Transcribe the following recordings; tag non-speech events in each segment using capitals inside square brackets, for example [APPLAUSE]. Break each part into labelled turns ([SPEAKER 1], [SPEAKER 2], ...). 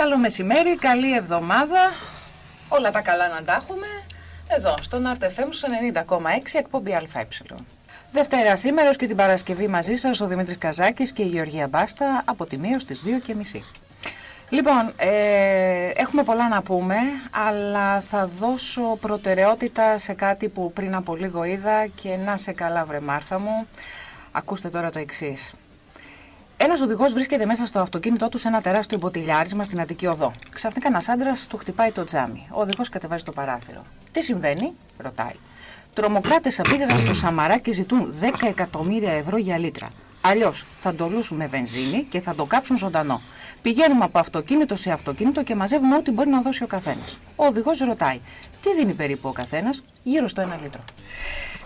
[SPEAKER 1] Καλό μεσημέρι, καλή εβδομάδα. Όλα τα καλά να τα έχουμε. Εδώ, στον RTFM στους 90,6 εκπομπή ΑΕ. Δευτέρα σήμερα ως και την Παρασκευή μαζί σας ο Δημήτρης Καζάκης και η Γεωργία Μπάστα από τη μία στις 2 και μισή. Λοιπόν, ε, έχουμε πολλά να πούμε, αλλά θα δώσω προτεραιότητα σε κάτι που πριν από λίγο είδα και να σε καλά βρε Μάρθα μου. Ακούστε τώρα το εξής. Ένας οδηγός βρίσκεται μέσα στο αυτοκίνητό του σε ένα τεράστιο μποτιλιάρισμα στην Αττική Οδό. Ξαφνικά ένας άντρας του χτυπάει το τζάμι. Ο οδηγός κατεβάζει το παράθυρο. Τι συμβαίνει, ρωτάει. Τρομοκράτες απήγαγαν το Σαμαρά και ζητούν 10 εκατομμύρια ευρώ για λίτρα. Αλλιώς θα το λούσουν με βενζίνη και θα το κάψουν ζωντανό. Πηγαίνουμε από αυτοκίνητο σε αυτοκίνητο και μαζεύουμε ό,τι μπορεί να δώσει ο καθένας. Ο οδηγός ρωτάει, τι δίνει περίπου ο καθένας, γύρω στο ένα λίτρο.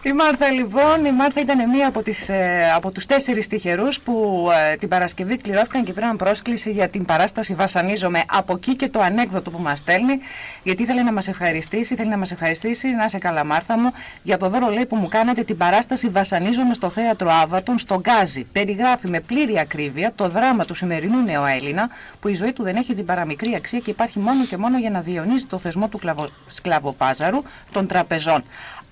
[SPEAKER 1] Η Μάρθα λοιπόν, η Μάρθα ήταν μία από, τις, ε, από τους τέσσερις τυχερούς που ε, την Παρασκευή κληρώθηκαν και πήραν πρόσκληση για την παράσταση Βασανίζομαι. Από εκεί και το ανέκδοτο που μας στέλνει, γιατί ήθελε να μας ευχαριστήσει, θέλει να μας ευχαριστήσει, να σε καλά Μάρθα μου, για το δώρο λέει που μου κάνατε την παράσταση Βασανίζομαι στο θέατρο Άβατον, στον Γκάζι. Περιγράφει με πλήρη ακρίβεια το δράμα του σημερινού νεοέλληνα, που η ζωή του δεν έχει την παραμικρή αξία και υπάρχει μόνο και μόνο για να διονύζει το θεσμό του σκλαβοπάζαρου των τραπεζών.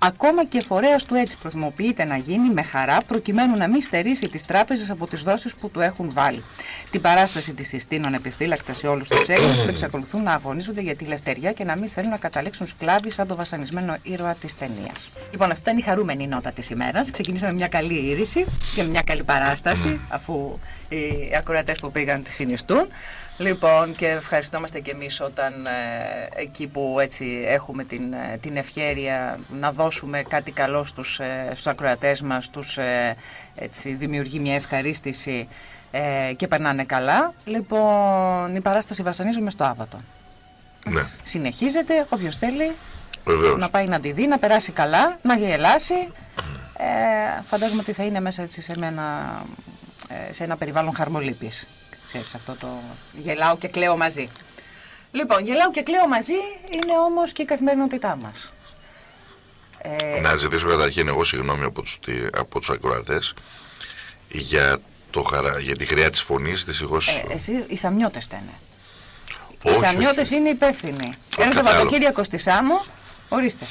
[SPEAKER 1] Ακόμα και φορέας του έτσι προτιμοποιείται να γίνει με χαρά προκειμένου να μην στερήσει τις τράπεζες από τις δόσεις που του έχουν βάλει. Την παράσταση της συστήνων επιφύλακτας σε όλους τους Έλληνες που εξακολουθούν να αγωνίζονται για τη λευτεριά και να μην θέλουν να καταλήξουν σκλάβοι σαν το βασανισμένο ήρωα της ταινίας. Λοιπόν, αυτή ήταν η χαρούμενη νότα της ημέρας. Ξεκινήσαμε μια καλή είδηση και μια καλή παράσταση, αφού οι ακροατές που πήγαν τη συνιστούν. Λοιπόν, και ευχαριστόμαστε και εμείς όταν ε, εκεί που έτσι έχουμε την, ε, την ευχέρεια να δώσουμε κάτι καλό στους, ε, στους ακροατές μας, τους ε, έτσι, δημιουργεί μια ευχαρίστηση ε, και περνάνε καλά. Λοιπόν, η παράσταση βασανίζουμε στο Άβατο.
[SPEAKER 2] Ναι.
[SPEAKER 1] Συνεχίζεται, όποιος θέλει
[SPEAKER 2] Βεβαίως.
[SPEAKER 1] να πάει να τη δει, να περάσει καλά, να γελάσει. Ε, φαντάζομαι ότι θα είναι μέσα έτσι, σε, ένα, ε, σε ένα περιβάλλον χαρμολύπης. Ξέρεις αυτό το γελάω και κλαίω μαζί. Λοιπόν, γελάω και κλαίω μαζί είναι όμως και η καθημερινότητά μας. Ε,
[SPEAKER 2] Να ζητήσω καταρχήν εγώ συγγνώμη από τους, τι- από τους ακροατές για, το χαρά, για τη χρειά της φωνής δυστυχώς
[SPEAKER 1] ε, εσύ, οι Σαμιώτες φταίνε. Οι
[SPEAKER 2] όχι,
[SPEAKER 1] Σαμιώτες
[SPEAKER 2] όχι.
[SPEAKER 1] είναι υπεύθυνοι. Ένα
[SPEAKER 2] κατάλαβα.
[SPEAKER 1] Σαββατοκύριακο στη Σάμο, ορίστε.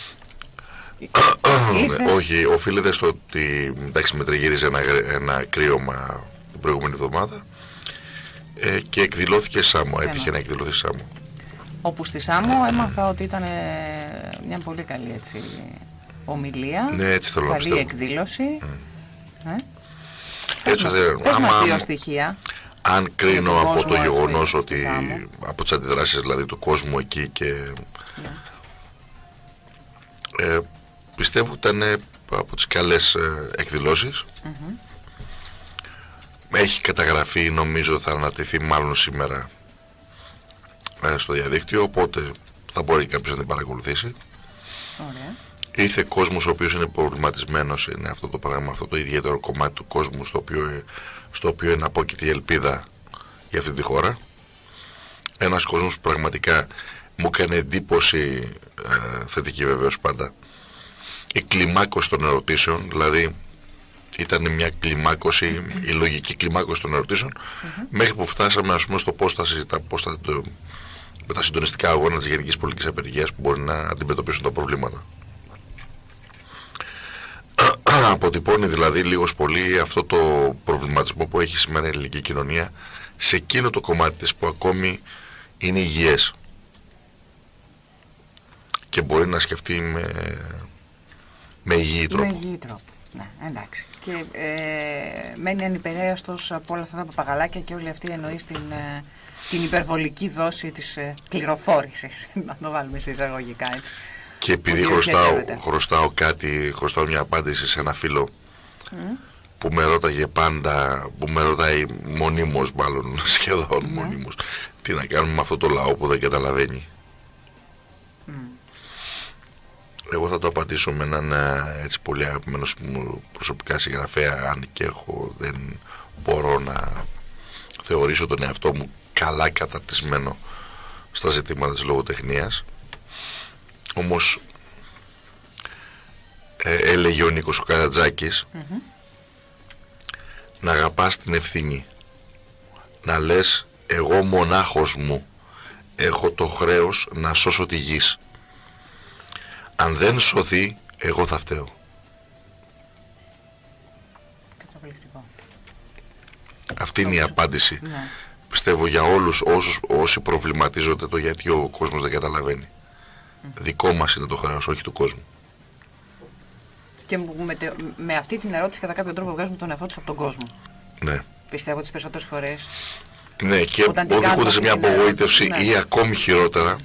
[SPEAKER 1] [COUGHS] Ήρθες.
[SPEAKER 2] Ναι, όχι, οφείλεται στο ότι εντάξει, με τριγύριζε ένα, γρ- ένα κρύωμα την προηγούμενη εβδομάδα ε, και εκδηλώθηκε Σάμο,
[SPEAKER 1] Θέμα.
[SPEAKER 2] έτυχε να εκδηλωθεί Σάμο.
[SPEAKER 1] Όπου στη Σάμο έμαθα ότι ήταν ε, μια πολύ καλή έτσι, ομιλία.
[SPEAKER 2] Ναι, έτσι θέλω να
[SPEAKER 1] καλή
[SPEAKER 2] πιστεύω.
[SPEAKER 1] εκδήλωση.
[SPEAKER 2] Μμ.
[SPEAKER 1] Ε;
[SPEAKER 2] Έτσι,
[SPEAKER 1] Πες μας,
[SPEAKER 2] δεν-
[SPEAKER 1] πες μας
[SPEAKER 2] άμα-
[SPEAKER 1] δύο στοιχεία.
[SPEAKER 2] Αν κρίνω
[SPEAKER 1] Για τον
[SPEAKER 2] από
[SPEAKER 1] κόσμο,
[SPEAKER 2] το
[SPEAKER 1] έτσι,
[SPEAKER 2] γεγονός
[SPEAKER 1] στη
[SPEAKER 2] ότι
[SPEAKER 1] Σάμο.
[SPEAKER 2] από τις αντιδράσεις δηλαδή του κόσμου εκεί και
[SPEAKER 1] Ναι.
[SPEAKER 2] ε, πιστεύω ότι ήταν ε, από τις καλές ε, εκδηλώσεις
[SPEAKER 1] Μμμ.
[SPEAKER 2] Έχει καταγραφεί νομίζω θα ανατεθεί μάλλον σήμερα ε, στο διαδίκτυο οπότε θα μπορεί κάποιος να την παρακολουθήσει
[SPEAKER 1] Ωραία.
[SPEAKER 2] ήρθε κόσμος ο οποίος είναι προβληματισμένος είναι αυτό το πράγμα αυτό το ιδιαίτερο κομμάτι του κόσμου στο οποίο, ε, στο οποίο είναι απόκειται η ελπίδα για αυτή τη χώρα ένας κόσμος που πραγματικά μου έκανε εντύπωση ε, θετική βεβαίως πάντα η κλιμάκωση των ερωτήσεων δηλαδή ήταν μια κλιμάκωση η λογική κλιμάκωση των ερωτήσεων μέχρι που φτάσαμε ας πούμε στο πώς θα συζητά πώς θα το, με τα συντονιστικά αγώνα της γενικής πολιτικής απεργίας που μπορεί να αντιμετωπίσουν τα προβλήματα [CLEARS THROAT] αποτυπώνει δηλαδή λίγος πολύ αυτό το προβληματισμό που έχει σήμερα η ελληνική κοινωνία σε εκείνο το κομμάτι της που ακόμη είναι υγιές και μπορεί να σκεφτεί με, με υγιή τρόπο.
[SPEAKER 1] Με υγιή τρόπο. Ναι, εντάξει. Και ε, μένει ανυπηρέαστος από όλα αυτά τα παπαγαλάκια και όλη αυτή η εννοεί στην, ε, την υπερβολική δόση της ε, πληροφόρησης. [LAUGHS] να το βάλουμε σε εισαγωγικά έτσι.
[SPEAKER 2] Και επειδή
[SPEAKER 1] Ότι
[SPEAKER 2] χρωστάω,
[SPEAKER 1] οχιατεύεται.
[SPEAKER 2] χρωστάω κάτι, χρωστάω μια απάντηση σε ένα φίλο
[SPEAKER 1] Μμ.
[SPEAKER 2] που με ρώταγε πάντα, που με ρωτάει μονίμως μάλλον, σχεδόν
[SPEAKER 1] Ναι.
[SPEAKER 2] μονίμως, τι να κάνουμε με αυτό το λαό που δεν καταλαβαίνει. Το απαντήσω με έναν ε, έτσι πολύ αγαπημένος μου προσωπικά συγγραφέα, αν και έχω δεν μπορώ να θεωρήσω τον εαυτό μου καλά καταρτισμένο στα ζητήματα της λογοτεχνίας. Όμως ε, έλεγε ο Νίκος ο Καρατζάκης
[SPEAKER 1] Μμμ.
[SPEAKER 2] να αγαπάς την ευθύνη. Να λες εγώ μονάχος μου έχω το χρέος να σώσω τη γης. Αν δεν σωθεί, εγώ θα φταίω. Αυτή είναι η απάντηση.
[SPEAKER 1] Ναι.
[SPEAKER 2] Πιστεύω για όλους όσους, όσοι προβληματίζονται το γιατί ο κόσμος δεν καταλαβαίνει. Δικό μας είναι το χρέος, όχι του κόσμου.
[SPEAKER 1] Και με, τε- με αυτή την ερώτηση κατά κάποιο τρόπο βγάζουμε τον εαυτό τους από τον κόσμο.
[SPEAKER 2] Ναι.
[SPEAKER 1] Πιστεύω τις περισσότερες φορές.
[SPEAKER 2] Ναι, και
[SPEAKER 1] Όταν την
[SPEAKER 2] οδηγούνται
[SPEAKER 1] κάνουμε
[SPEAKER 2] σε μια
[SPEAKER 1] αυτή την
[SPEAKER 2] απογοήτευση
[SPEAKER 1] ερώτηση, ναι.
[SPEAKER 2] ή ακόμη χειρότερα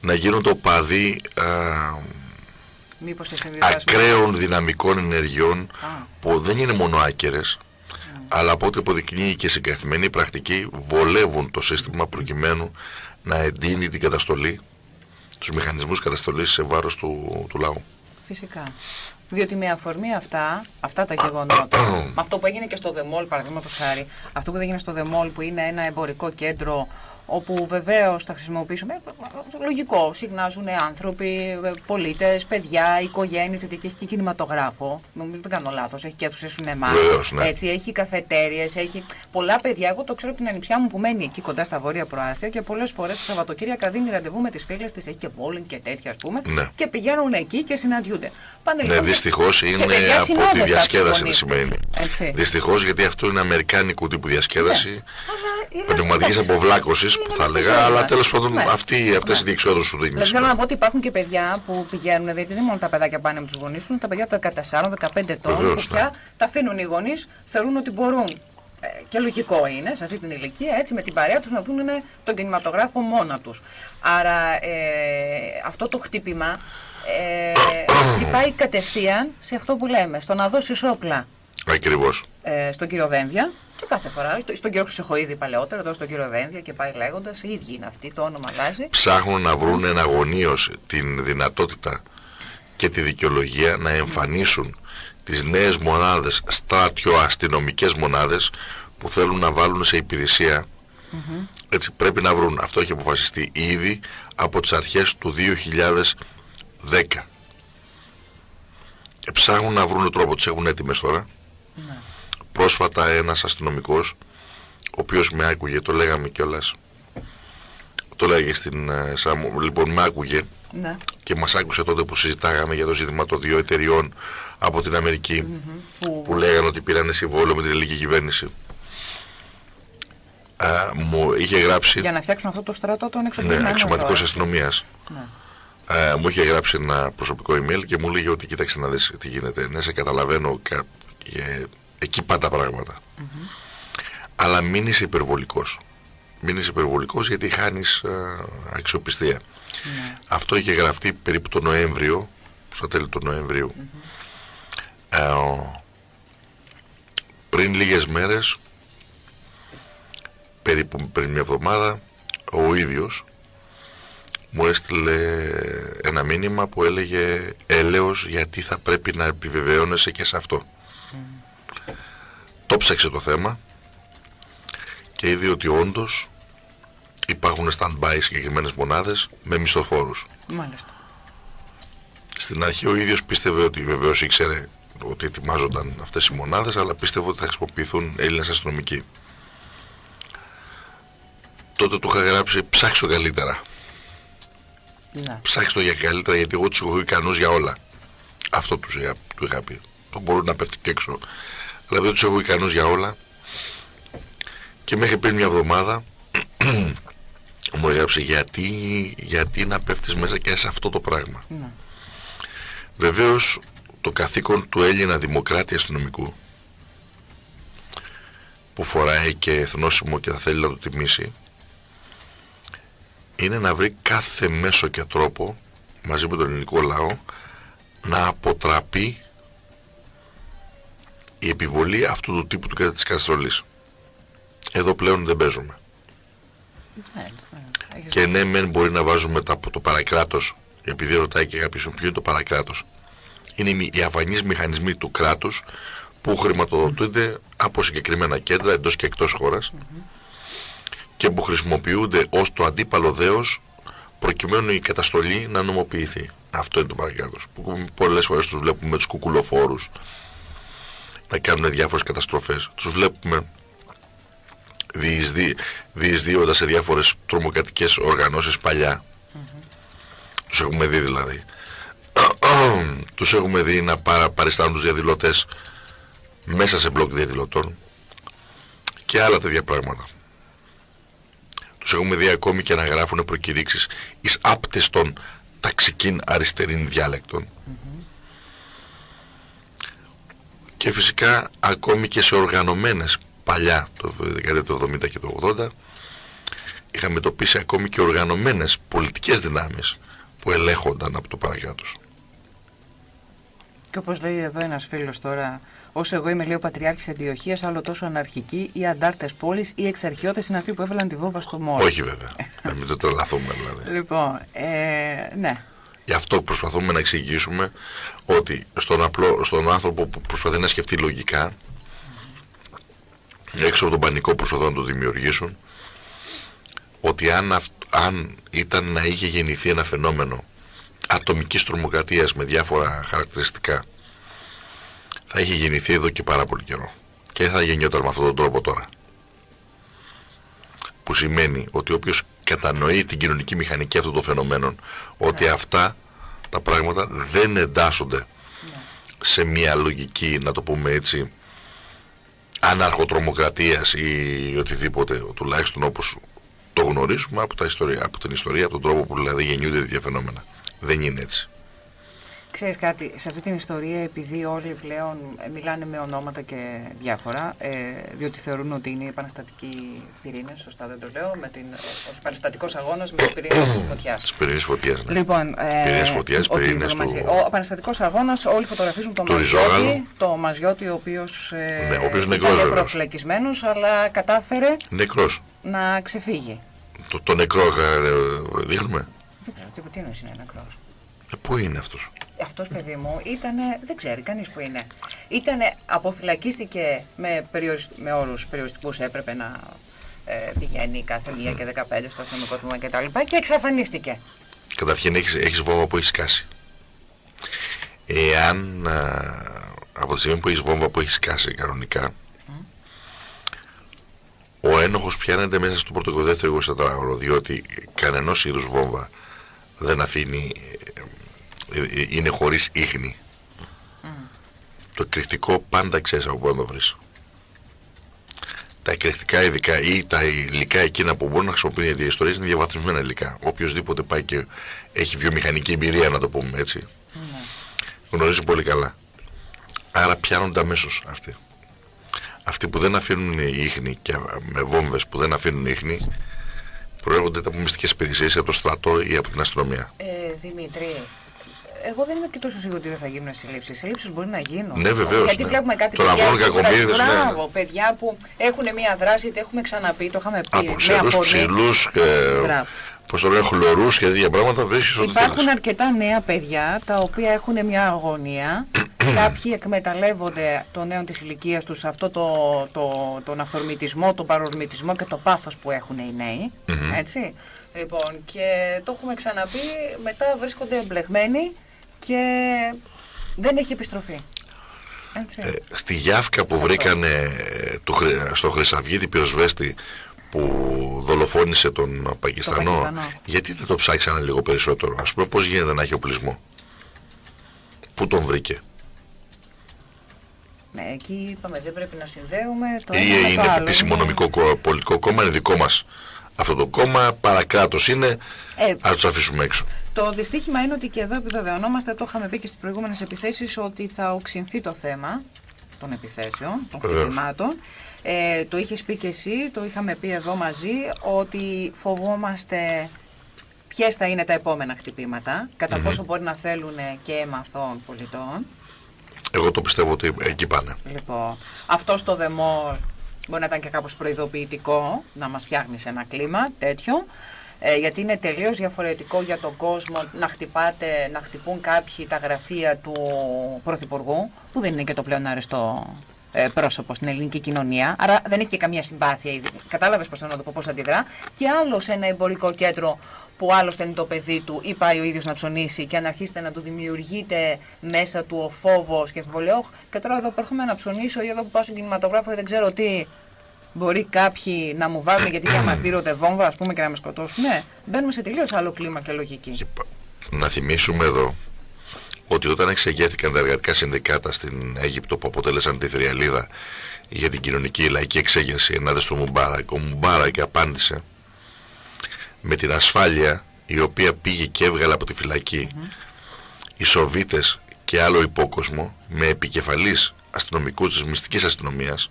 [SPEAKER 2] να γίνονται οπαδοί α,
[SPEAKER 1] Μήπως σε συμβιβασμό.
[SPEAKER 2] ακραίων δυναμικών ενεργειών
[SPEAKER 1] Α,
[SPEAKER 2] που δεν είναι μόνο άκερες αλλά από ό,τι αποδεικνύει και σε καθημερινή πρακτική βολεύουν το σύστημα προκειμένου να εντείνει την καταστολή τους μηχανισμούς καταστολής σε βάρος του, του λαού.
[SPEAKER 1] φυσικά. Διότι με αφορμή αυτά, αυτά τα γεγονότα, [CLEARS THROAT] με αυτό που έγινε και στο Δεμόλ, παραδείγματος χάρη, αυτό που έγινε στο Δεμόλ, που είναι ένα εμπορικό κέντρο, όπου βεβαίως θα χρησιμοποιήσουμε. Λογικό, συγνάζουν άνθρωποι, πολίτες, παιδιά, οικογένειες, γιατί εκεί έχει και κινηματογράφο. Νομίζω δεν κάνω λάθος. Έχει και αίθουσες σινεμά.
[SPEAKER 2] Βεβαίως, ναι.
[SPEAKER 1] Έτσι, έχει καφετέρειες, έχει πολλά παιδιά. Εγώ το ξέρω από την ανιψιά μου που μένει εκεί κοντά στα βόρεια προάστια και πολλές φορές τα Σαββατοκύριακα δίνει ραντεβού με τις φίλες της, έχει και bowling και τέτοια ας πούμε.
[SPEAKER 2] Ναι.
[SPEAKER 1] Και πηγαίνουν εκεί και συναντιούνται. Πάνε
[SPEAKER 2] Ναι,
[SPEAKER 1] λοιπόν και-
[SPEAKER 2] δυστυχώ
[SPEAKER 1] και
[SPEAKER 2] είναι
[SPEAKER 1] παιδιά
[SPEAKER 2] από τη
[SPEAKER 1] συνόδευτα
[SPEAKER 2] διασκέδαση
[SPEAKER 1] από
[SPEAKER 2] τη
[SPEAKER 1] τη γονή.
[SPEAKER 2] σημαίνει.
[SPEAKER 1] Έτσι.
[SPEAKER 2] Δυστυχώς γιατί αυτό είναι αμερικάνικου τύπου διασκέδαση.
[SPEAKER 1] Αλλά είναι-
[SPEAKER 2] Πνευματικής
[SPEAKER 1] εντάξει,
[SPEAKER 2] αποβλάκωσης
[SPEAKER 1] είναι
[SPEAKER 2] που θα
[SPEAKER 1] μες στη
[SPEAKER 2] έλεγα,
[SPEAKER 1] ζωή
[SPEAKER 2] αλλά
[SPEAKER 1] μας.
[SPEAKER 2] τέλος πάντων
[SPEAKER 1] Ναι.
[SPEAKER 2] αυτή, αυτές
[SPEAKER 1] Ναι.
[SPEAKER 2] οι διεξόδους σου δίνει.
[SPEAKER 1] Δηλαδή θέλω να πω ότι υπάρχουν και παιδιά που πηγαίνουν, γιατί δεν είναι μόνο τα παιδάκια που πάνε με τους γονείς τους, είναι τα παιδιά των 14-15 ετών
[SPEAKER 2] Βεβαίως,
[SPEAKER 1] που πια
[SPEAKER 2] ναι.
[SPEAKER 1] τα αφήνουν οι γονείς, θεωρούν ότι μπορούν. ε, και λογικό είναι σε αυτή την ηλικία, έτσι με την παρέα τους να δουν τον κινηματογράφο μόνα τους. Άρα ε, αυτό το χτύπημα ε, [COUGHS] χτυπάει κατευθείαν σε αυτό που λέμε, στο να δώσεις όπλα
[SPEAKER 2] Ακριβώς.
[SPEAKER 1] Ε, στον κύριο Δένδια και κάθε φορά, στο- στον κύριο Χρυσοχοίδη παλαιότερα, τώρα στον κύριο Δένδια και πάει λέγοντας, οι ίδιοι είναι αυτοί, το όνομα αλλάζει.
[SPEAKER 2] Ψάχνουν να βρουν εναγωνίως την δυνατότητα και τη δικαιολογία να εμφανίσουν τις νέες μονάδες, στρατιοαστυνομικές μονάδες που θέλουν να βάλουν σε υπηρεσία
[SPEAKER 1] Μμμ.
[SPEAKER 2] έτσι πρέπει να βρουν αυτό έχει αποφασιστεί ήδη από τις αρχές του 2010 και ψάχνουν να βρουν τρόπο τις έχουν έτοιμες τώρα
[SPEAKER 1] Ναι.
[SPEAKER 2] Πρόσφατα ένας αστυνομικός ο οποίος με άκουγε το λέγαμε κιόλας το λέγε στην ε, Σάμο λοιπόν με άκουγε
[SPEAKER 1] Ναι.
[SPEAKER 2] και μας άκουσε τότε που συζητάγαμε για το ζήτημα των δύο εταιριών από την Αμερική
[SPEAKER 1] Μμμ. Που...
[SPEAKER 2] που λέγανε ότι πήραν συμβόλαιο με την ελληνική κυβέρνηση Α, μου είχε γράψει
[SPEAKER 1] Για να φτιάξουν αυτό το στρατό των
[SPEAKER 2] ναι,
[SPEAKER 1] εξοπλισμένων.
[SPEAKER 2] αξιωματικός
[SPEAKER 1] τώρα.
[SPEAKER 2] αστυνομίας
[SPEAKER 1] Ναι.
[SPEAKER 2] ε, μου είχε γράψει ένα προσωπικό email και μου λέγε ότι κοίταξε να δεις τι γίνεται. Ναι, σε καταλαβαίνω κα- και εκεί πάνε τα πράγματα.
[SPEAKER 1] Μμμ.
[SPEAKER 2] Αλλά μην είσαι υπερβολικός. Μην είσαι υπερβολικός γιατί χάνεις ε, αξιοπιστία.
[SPEAKER 1] Ναι.
[SPEAKER 2] Αυτό είχε γραφτεί περίπου το Νοέμβριο, στα τέλη του Νοεμβρίου.
[SPEAKER 1] Μμμ.
[SPEAKER 2] Ε, ο- πριν λίγες μέρες, περίπου πριν μια εβδομάδα, ο ίδιος μου έστειλε ένα μήνυμα που έλεγε έλεος γιατί θα πρέπει να επιβεβαιώνεσαι και σε αυτό.
[SPEAKER 1] Μμ.
[SPEAKER 2] Το ψάξε το θέμα και είδε ότι όντως υπάρχουν stand-by συγκεκριμένες μονάδες με μισθοφόρους.
[SPEAKER 1] Μάλιστα.
[SPEAKER 2] Στην αρχή ο ίδιος πίστευε ότι βεβαίως ήξερε ότι ετοιμάζονταν αυτές οι μονάδες αλλά πίστευε ότι θα χρησιμοποιηθούν Έλληνες αστυνομικοί. Τότε του είχα γράψει ψάξε το καλύτερα.
[SPEAKER 1] Ναι.
[SPEAKER 2] Ψάξε το για καλύτερα γιατί εγώ τους έχω ικανούς για όλα. Αυτό τους είχα, του είχα πει. Το μπορούν να πέφτει και έξω. Αλλά δεν τους έχω ικανούς για όλα. Και μέχρι πριν μια εβδομάδα [CLEARS THROAT] μου έγραψε γιατί, γιατί να πέφτεις μέσα και σε αυτό το πράγμα.
[SPEAKER 1] Ναι.
[SPEAKER 2] Βεβαίως το καθήκον του Έλληνα δημοκράτη αστυνομικού που φοράει και εθνόσημο και θα θέλει να το τιμήσει είναι να βρει κάθε μέσο και τρόπο μαζί με τον ελληνικό λαό να αποτραπεί η επιβολή αυτού του τύπου του της καταστρολής. Εδώ πλέον δεν παίζουμε.
[SPEAKER 1] Ναι, ναι. Έχεις
[SPEAKER 2] Και ναι, μεν μπορεί να βάζουμε τα, το παρακράτος, επειδή ρωτάει και κάποιος ποιο είναι το παρακράτος. Είναι οι- οι αφανείς μηχανισμοί του κράτους που χρηματοδοτούνται από συγκεκριμένα κέντρα εντός και εκτός χώρας
[SPEAKER 1] Μμμ.
[SPEAKER 2] και που χρησιμοποιούνται ως το αντίπαλο δέος προκειμένου η καταστολή να νομοποιηθεί. Αυτό είναι το παρακράτος. Που πολλές φορές τους βλέπουμε με τους κουκουλοφόρους να κάνουν διάφορες καταστροφές. Τους βλέπουμε διεισδύοντας σε διάφορες τρομοκρατικές οργανώσεις παλιά. Τους έχουμε δει δηλαδή. [CLEARS THROAT] τους έχουμε δει να παρα, παριστάνουν τους διαδηλωτές μέσα σε μπλοκ διαδηλωτών και άλλα τέτοια πράγματα. Τους έχουμε δει ακόμη και να γράφουν προκηρύξεις εις άπτες των ταξικήν αριστερήν διάλεκτων. Και φυσικά ακόμη και σε οργανωμένες παλιά το δεκαετία του 70 και του 80 είχαμε τοπίσει ακόμη και οργανωμένες πολιτικές δυνάμεις που ελέγχονταν από το παρακράτος.
[SPEAKER 1] Και όπως λέει εδώ ένας φίλος τώρα, όσο εγώ είμαι λέει ο Πατριάρχης Αντιοχίας, άλλο τόσο αναρχικοί ή αντάρτες πόλης ή εξαρχιώτες είναι αυτοί που έβαλαν τη βόμβα στο μόρο.
[SPEAKER 2] Όχι βέβαια, να μην το τρελαθούμε δηλαδή.
[SPEAKER 1] Λοιπόν, ε, ναι.
[SPEAKER 2] Γι' αυτό προσπαθούμε να εξηγήσουμε ότι στον, απλό, στον άνθρωπο που προσπαθεί να σκεφτεί λογικά, έξω από τον πανικό που προσπαθούν να το δημιουργήσουν, ότι αν, αν ήταν να είχε γεννηθεί ένα φαινόμενο ατομικής τρομοκρατίας με διάφορα χαρακτηριστικά θα είχε γεννηθεί εδώ και πάρα πολύ καιρό. Και δεν θα γεννιόταν με αυτόν τον τρόπο τώρα. Που σημαίνει ότι όποιος κατανοεί την κοινωνική μηχανική αυτών των φαινομένων ότι ναι. αυτά τα πράγματα δεν εντάσσονται ναι. σε μια λογική να το πούμε έτσι αναρχοτρομοκρατίας ή οτιδήποτε τουλάχιστον όπως το γνωρίζουμε από, τα ιστορία, από την ιστορία από τον τρόπο που δηλαδή γεννιούνται τέτοια φαινόμενα δεν είναι έτσι.
[SPEAKER 1] Ξέρεις κάτι, σε αυτή την ιστορία επειδή όλοι πλέον μιλάνε με ονόματα και διάφορα, ε, διότι θεωρούν ότι είναι επαναστατικοί πυρήνες, σωστά δεν το λέω, με την, ο επαναστατικός αγώνας με τις πυρήνες φωτιάς.
[SPEAKER 2] Τις πυρήνες φωτιάς, ναι.
[SPEAKER 1] Λοιπόν, ε,
[SPEAKER 2] πυρήνες φωτιάς, πυρήνες του...
[SPEAKER 1] Ο επαναστατικός αγώνας, όλοι φωτογραφίζουν τον Μαζιώτη, το Μαζιώτη, ο οποίος, ε,
[SPEAKER 2] ναι, ο οποίος
[SPEAKER 1] ήταν προφυλακισμένος, αλλά κατάφερε
[SPEAKER 2] νεκρός.
[SPEAKER 1] να ξεφύγει.
[SPEAKER 2] Το, το νεκρό ε, δείχνουμε.
[SPEAKER 1] Δεν ξέρω τι, τι είναι νεκρός.
[SPEAKER 2] Ε, πού είναι αυτός;
[SPEAKER 1] Αυτός, παιδί μου, ήταν. Δεν ξέρει κανείς που είναι. Ήταν. Αποφυλακίστηκε με, περιορισ... με όρου περιοριστικούς. Έπρεπε να ε, πηγαίνει κάθε μία και 15 στο αστυνομικό τμήμα κτλ. Και, και εξαφανίστηκε.
[SPEAKER 2] Καταρχήν έχεις έχεις βόμβα που έχεις σκάσει. Εάν από τη στιγμή που έχεις βόμβα που έχεις σκάσει κανονικά, ο ένοχος πιάνεται μέσα στο πρώτο και δεύτερο 24ωρο διότι κανενός είδους βόμβα δεν αφήνει ε, ε, είναι χωρίς ίχνη. Το εκρηκτικό πάντα ξέρεις από πού να το βρεις. Τα εκρηκτικά ειδικά ή τα υλικά εκείνα που μπορούν να χρησιμοποιούν οι ιστορίες είναι διαβαθμισμένα υλικά. Οποιοδήποτε πάει και έχει βιομηχανική εμπειρία να το πούμε έτσι γνωρίζει πολύ καλά. Άρα πιάνονται αμέσως αυτοί. Αυτοί που δεν αφήνουν ίχνη και με βόμβες που δεν αφήνουν ίχνη προέρχονται από μυστικές υπηρεσίες από το στρατό ή από την αστυνομία.
[SPEAKER 1] Ε, Δημήτρη, εγώ δεν είμαι και τόσο σίγουρη ότι δεν θα γίνουν συλλήψεις. Συλλήψεις μπορεί να γίνουν.
[SPEAKER 2] Ναι, βεβαίως.
[SPEAKER 1] Γιατί ναι. βλέπουμε κάτι
[SPEAKER 2] Τώρα παιδιά, που, ναι,
[SPEAKER 1] μπράβο, ναι. παιδιά που έχουν μια δράση, είτε έχουμε ξαναπεί, το είχαμε πει.
[SPEAKER 2] Από ξερού, ψηλούς και. Πώς το λένε, χλωρούς και τέτοια πράγματα βρίσκει
[SPEAKER 1] ότι Υπάρχουν αρκετά νέα παιδιά τα οποία έχουν μια αγωνία. [CLEARS THROAT] Κάποιοι εκμεταλλεύονται το νέο της ηλικίας τους αυτό το, το, τον αυθορμητισμό, τον παρορμητισμό και το πάθος που έχουν οι νέοι. Έτσι. Λοιπόν, και το έχουμε ξαναπεί, μετά βρίσκονται εμπλεγμένοι και δεν έχει επιστροφή.
[SPEAKER 2] Ε, στη Γιάφκα που βρήκανε το, στο Χρυσαυγίτη πυροσβέστη που δολοφόνησε τον Πακιστανό, γιατί δεν το ψάξανε λίγο περισσότερο; Ας πούμε πώς γίνεται να έχει οπλισμό; Πού τον βρήκε;
[SPEAKER 1] Ναι, εκεί είπαμε δεν πρέπει να συνδέουμε το
[SPEAKER 2] Ή
[SPEAKER 1] ένα
[SPEAKER 2] είναι επίσημο νομικό πολιτικό κόμμα, είναι δικό μας αυτό το κόμμα, παρακράτος είναι, ε, ας τους αφήσουμε έξω.
[SPEAKER 1] Το δυστύχημα είναι ότι και εδώ επιβεβαιωνόμαστε, το είχαμε πει και στις προηγούμενες επιθέσεις, ότι θα οξυνθεί το θέμα των επιθέσεων, των χτυπημάτων. Ε, το είχες πει και εσύ, το είχαμε πει εδώ μαζί, ότι φοβόμαστε ποιες θα είναι τα επόμενα χτυπήματα, κατά πόσο μπορεί να θέλουν και αίμα πολιτών.
[SPEAKER 2] Εγώ το πιστεύω ότι εκεί πάνε.
[SPEAKER 1] Λοιπόν, αυτό στο δεμό μπορεί να ήταν και κάπως προειδοποιητικό, να μας φτιάχνεις σε ένα κλίμα τέτοιο. Ε, γιατί είναι τελείως διαφορετικό για τον κόσμο να, χτυπάτε, να χτυπούν κάποιοι τα γραφεία του Πρωθυπουργού, που δεν είναι και το πλέον αρεστό ε, πρόσωπο στην ελληνική κοινωνία. Άρα δεν έχει και καμία συμπάθεια. Κατάλαβες πώ να το πω, πώς αντιδρά. Και άλλο σε ένα εμπορικό κέντρο που άλλο στέλνει το παιδί του ή πάει ο ίδιος να ψωνίσει και αν αρχίσετε να του δημιουργείτε μέσα του ο φόβος και εμφιβολιό. Και τώρα εδώ που έρχομαι να ψωνίσω ή εδώ που πάω στον κινηματογράφο ή δεν ξέρω τι. μπορεί κάποιοι να μου βάλουν γιατί διαμαρτύρονται [CLEARS THROAT] βόμβα, ας πούμε, και να με σκοτώσουν. Ναι, μπαίνουμε σε τελείως άλλο κλίμα και λογική.
[SPEAKER 2] Να θυμίσουμε εδώ ότι όταν εξεγέρθηκαν τα εργατικά συνδικάτα στην Αίγυπτο που αποτέλεσαν τη θριαλίδα για την κοινωνική λαϊκή εξέγερση ενάντια στο Μουμπάρακ, ο Μουμπάρακ απάντησε με την ασφάλεια η οποία πήγε και έβγαλε από τη φυλακή οι Σοβίτες και άλλο υπόκοσμο με επικεφαλής αστυνομικού της μυστικής αστυνομίας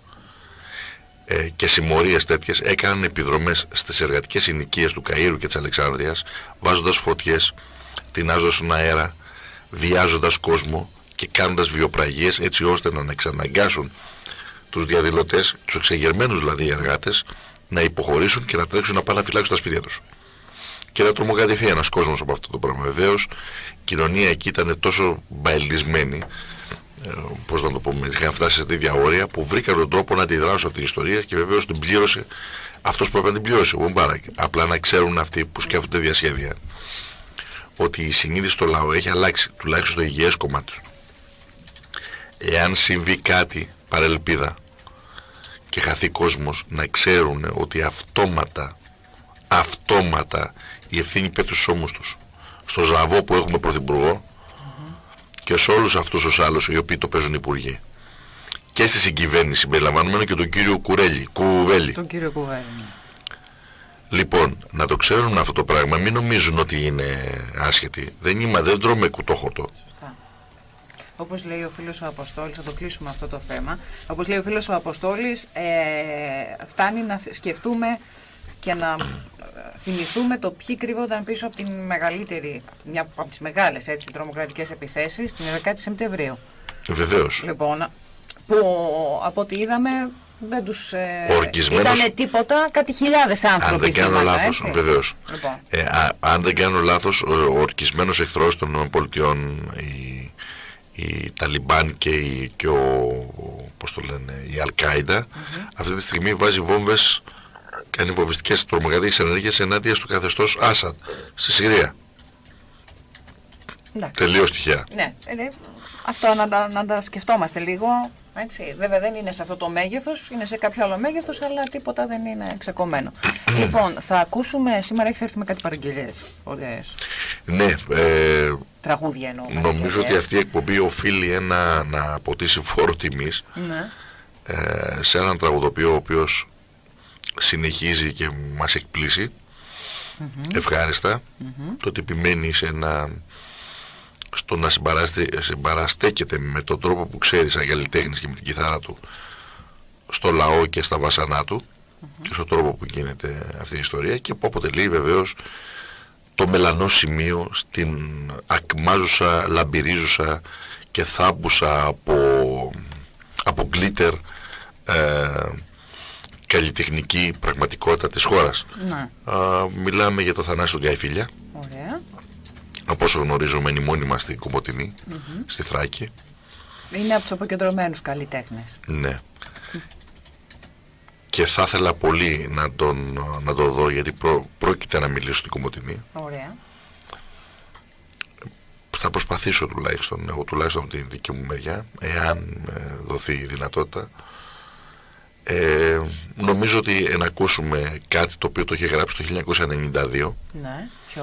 [SPEAKER 2] ε, και συμμορίες τέτοιες έκαναν επιδρομές στις εργατικές συνοικίες του Καΐρου και της Αλεξάνδρειας βάζοντας φωτιές, τεινάζοντας στον αέρα, βιάζοντας κόσμο και κάνοντας βιοπραγίες έτσι ώστε να εξαναγκάσουν τους διαδηλωτές, τους εξεγερμένους δηλαδή εργάτες να υποχωρήσουν και να τρέξουν να πάνε να φυλάξουν τα σπίτια τους. Και να τρομοκρατηθεί ένας κόσμος από αυτό το πράγμα. Βεβαίως η κοινωνία εκεί ήταν τόσο μπαελισμένη ε, πώς να το πούμε, είχαν φτάσει σε τέτοια όρια που βρήκαν τον τρόπο να αντιδράσουν αυτή την ιστορία και βεβαίως την πλήρωσε αυτός που έπρεπε να την πληρώσει, ο Μπομπάρακ. Απλά να ξέρουν αυτοί που σκέφτονται διασχέδια ότι η συνείδηση στο λαό έχει αλλάξει, τουλάχιστον το υγιές κομμάτι του. Εάν συμβεί κάτι παρελπίδα και χαθεί κόσμος, να ξέρουν ότι αυτόματα, αυτόματα η ευθύνη πέφτει στους ώμους τους. Στο Ζαβό που έχουμε πρωθυπουργό, και σε όλους αυτούς τους άλλους οι οποίοι το παίζουν υπουργοί. Και στη συγκυβέρνηση συμπεριλαμβανομένου και τον κύριο Κουρέλη, Κουβέλη.
[SPEAKER 1] Τον κύριο Κουβέλη. Ναι.
[SPEAKER 2] Λοιπόν, να το ξέρουν αυτό το πράγμα, μην νομίζουν ότι είναι άσχετοι. Δεν είμαι, δεν τρώμε κουτόχορτο. Σωστά.
[SPEAKER 1] Όπως λέει ο φίλος ο Αποστόλης, θα το κλείσουμε αυτό το θέμα. Όπως λέει ο φίλος ο Αποστόλης, ε, φτάνει να σκεφτούμε και να θυμηθούμε το ποιοι κρύβονταν πίσω από την μεγαλύτερη, μια από τις μεγάλες τρομοκρατικές επιθέσεις την 11η Σεπτεμβρίου.
[SPEAKER 2] Βεβαίως.
[SPEAKER 1] Λοιπόν, που από ό,τι είδαμε δεν τους ε, ήταν τίποτα, κάτι χιλιάδες άνθρωποι.
[SPEAKER 2] Αν δεν κάνω λάθος, βεβαίως. Λοιπόν. Ε, αν δεν κάνω λάθος, ο ορκισμένος εχθρός των ΗΠΑ, η, η Ταλιμπάν και, η, και ο, πώς το λένε, η Αλκάιντα, αυτή τη στιγμή βάζει βόμβες κάνει βομβιστικές τρομοκρατικές ενέργειες ενάντια στο καθεστώς Άσαντ στη Συρία. Τελείως τυχαία.
[SPEAKER 1] Ναι, ε, ναι. Αυτό να τα, να τα σκεφτόμαστε λίγο. Έτσι. Βέβαια δεν είναι σε αυτό το μέγεθος, είναι σε κάποιο άλλο μέγεθος, αλλά τίποτα δεν είναι ξεκομμένο. λοιπόν, θα ακούσουμε σήμερα, έχει έρθει με κάτι παραγγελίες.
[SPEAKER 2] Ναι. Ε,
[SPEAKER 1] Τραγούδια εννοώ.
[SPEAKER 2] Νομίζω ότι αυτή η εκπομπή οφείλει ένα, να αποτίσει φόρο τιμής ναι. ε, σε έναν τραγουδοποιό ο οποίος συνεχίζει και μας εκπλήσει ευχάριστα το ότι επιμένει σε ένα στο να συμπαραστέκεται με τον τρόπο που ξέρεις σαν καλλιτέχνης και με την κιθάρα του στο λαό και στα βασανά του και στον τρόπο που γίνεται αυτή η ιστορία και που αποτελεί βεβαίως το μελανό σημείο στην ακμάζουσα, λαμπυρίζουσα και θάμπουσα από, από γκλίτερ ε, καλλιτεχνική πραγματικότητα της χώρας.
[SPEAKER 1] Ναι.
[SPEAKER 2] μιλάμε για το Θανάσιο Γκάιφιλια.
[SPEAKER 1] Ωραία.
[SPEAKER 2] Από όσο γνωρίζουμε είναι μόνιμα στην Κομωτινή, στη Θράκη.
[SPEAKER 1] Είναι από τους αποκεντρωμένους καλλιτέχνες.
[SPEAKER 2] Ναι. Και θα ήθελα πολύ να τον, να το δω γιατί πρόκειται να μιλήσω στην Κομωτινή.
[SPEAKER 1] Ωραία.
[SPEAKER 2] Θα προσπαθήσω τουλάχιστον, εγώ τουλάχιστον από την δική μου μεριά, εάν δοθεί η δυνατότητα, ε, νομίζω ότι να ακούσουμε κάτι το οποίο το είχε γράψει το 1992
[SPEAKER 1] ναι, ποιο;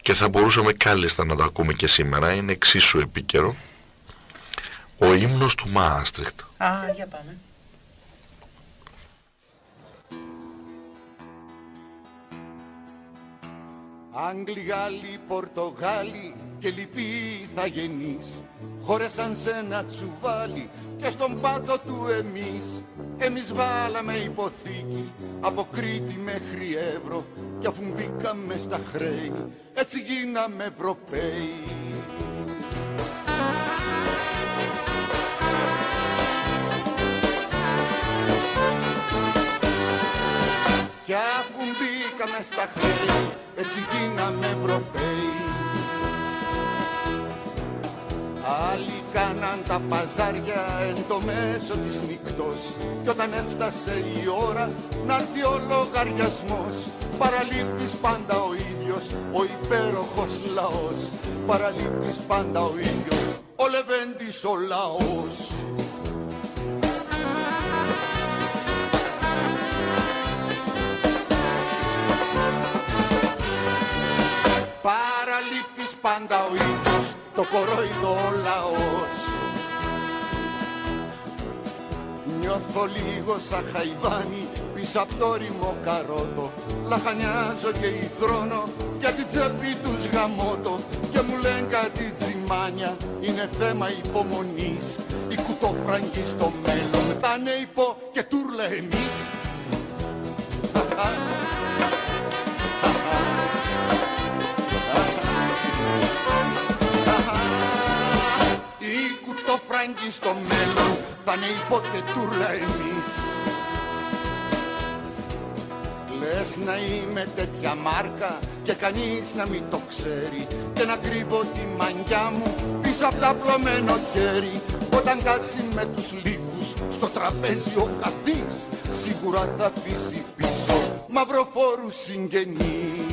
[SPEAKER 2] Και θα μπορούσαμε κάλλιστα να το ακούμε και σήμερα. Είναι εξίσου επίκαιρο. Ο ύμνος του Μάστριχτ
[SPEAKER 1] Α, για πάμε.
[SPEAKER 3] Άγγλοι, Γάλλοι, Πορτογάλοι και λοιποί θα γεννείς χώρεσαν σε ένα τσουβάλι και στον πάτο του εμείς εμείς βάλαμε υποθήκη από Κρήτη μέχρι Εύρο και αφού μπήκαμε στα χρέη έτσι γίναμε Ευρωπαίοι και αφού μπήκαμε στα χρέη έτσι γίναμε Ευρωπαίοι. Άλλοι κάναν τα παζάρια εν το μέσο της νύκτος Κι όταν έφτασε η ώρα να έρθει ο λογαριασμός Παραλείπτης πάντα ο ίδιος, ο υπέροχος λαός. Παραλείπτης πάντα ο ίδιος, ο λεβέντης ο λαός. Παραλείπτης πάντα ο ίδιος το κορόιδο λαός. Νιώθω λίγο σαν χαϊβάνι πίσω από το ρημό καρότο. Λαχανιάζω και υδρώνω για την τσέπη τους γαμώτο. Και μου λένε κάτι τσιμάνια είναι θέμα υπομονής. Η κουτόφραγκη στο μέλλον θα είναι υπό και τούρλα εμείς [LAUGHS] κουτόφραγκη στο μέλλον θα είναι υπό και τούρλα εμείς. Λες να είμαι τέτοια μάρκα και κανείς να μην το ξέρει. Και να κρύβω τη μαγιά μου πίσω από τα πλωμένο χέρι. Όταν κάτσει με τους λίγους στο τραπέζι ο καθής σίγουρα θα αφήσει πίσω μαυροφόρους συγγενείς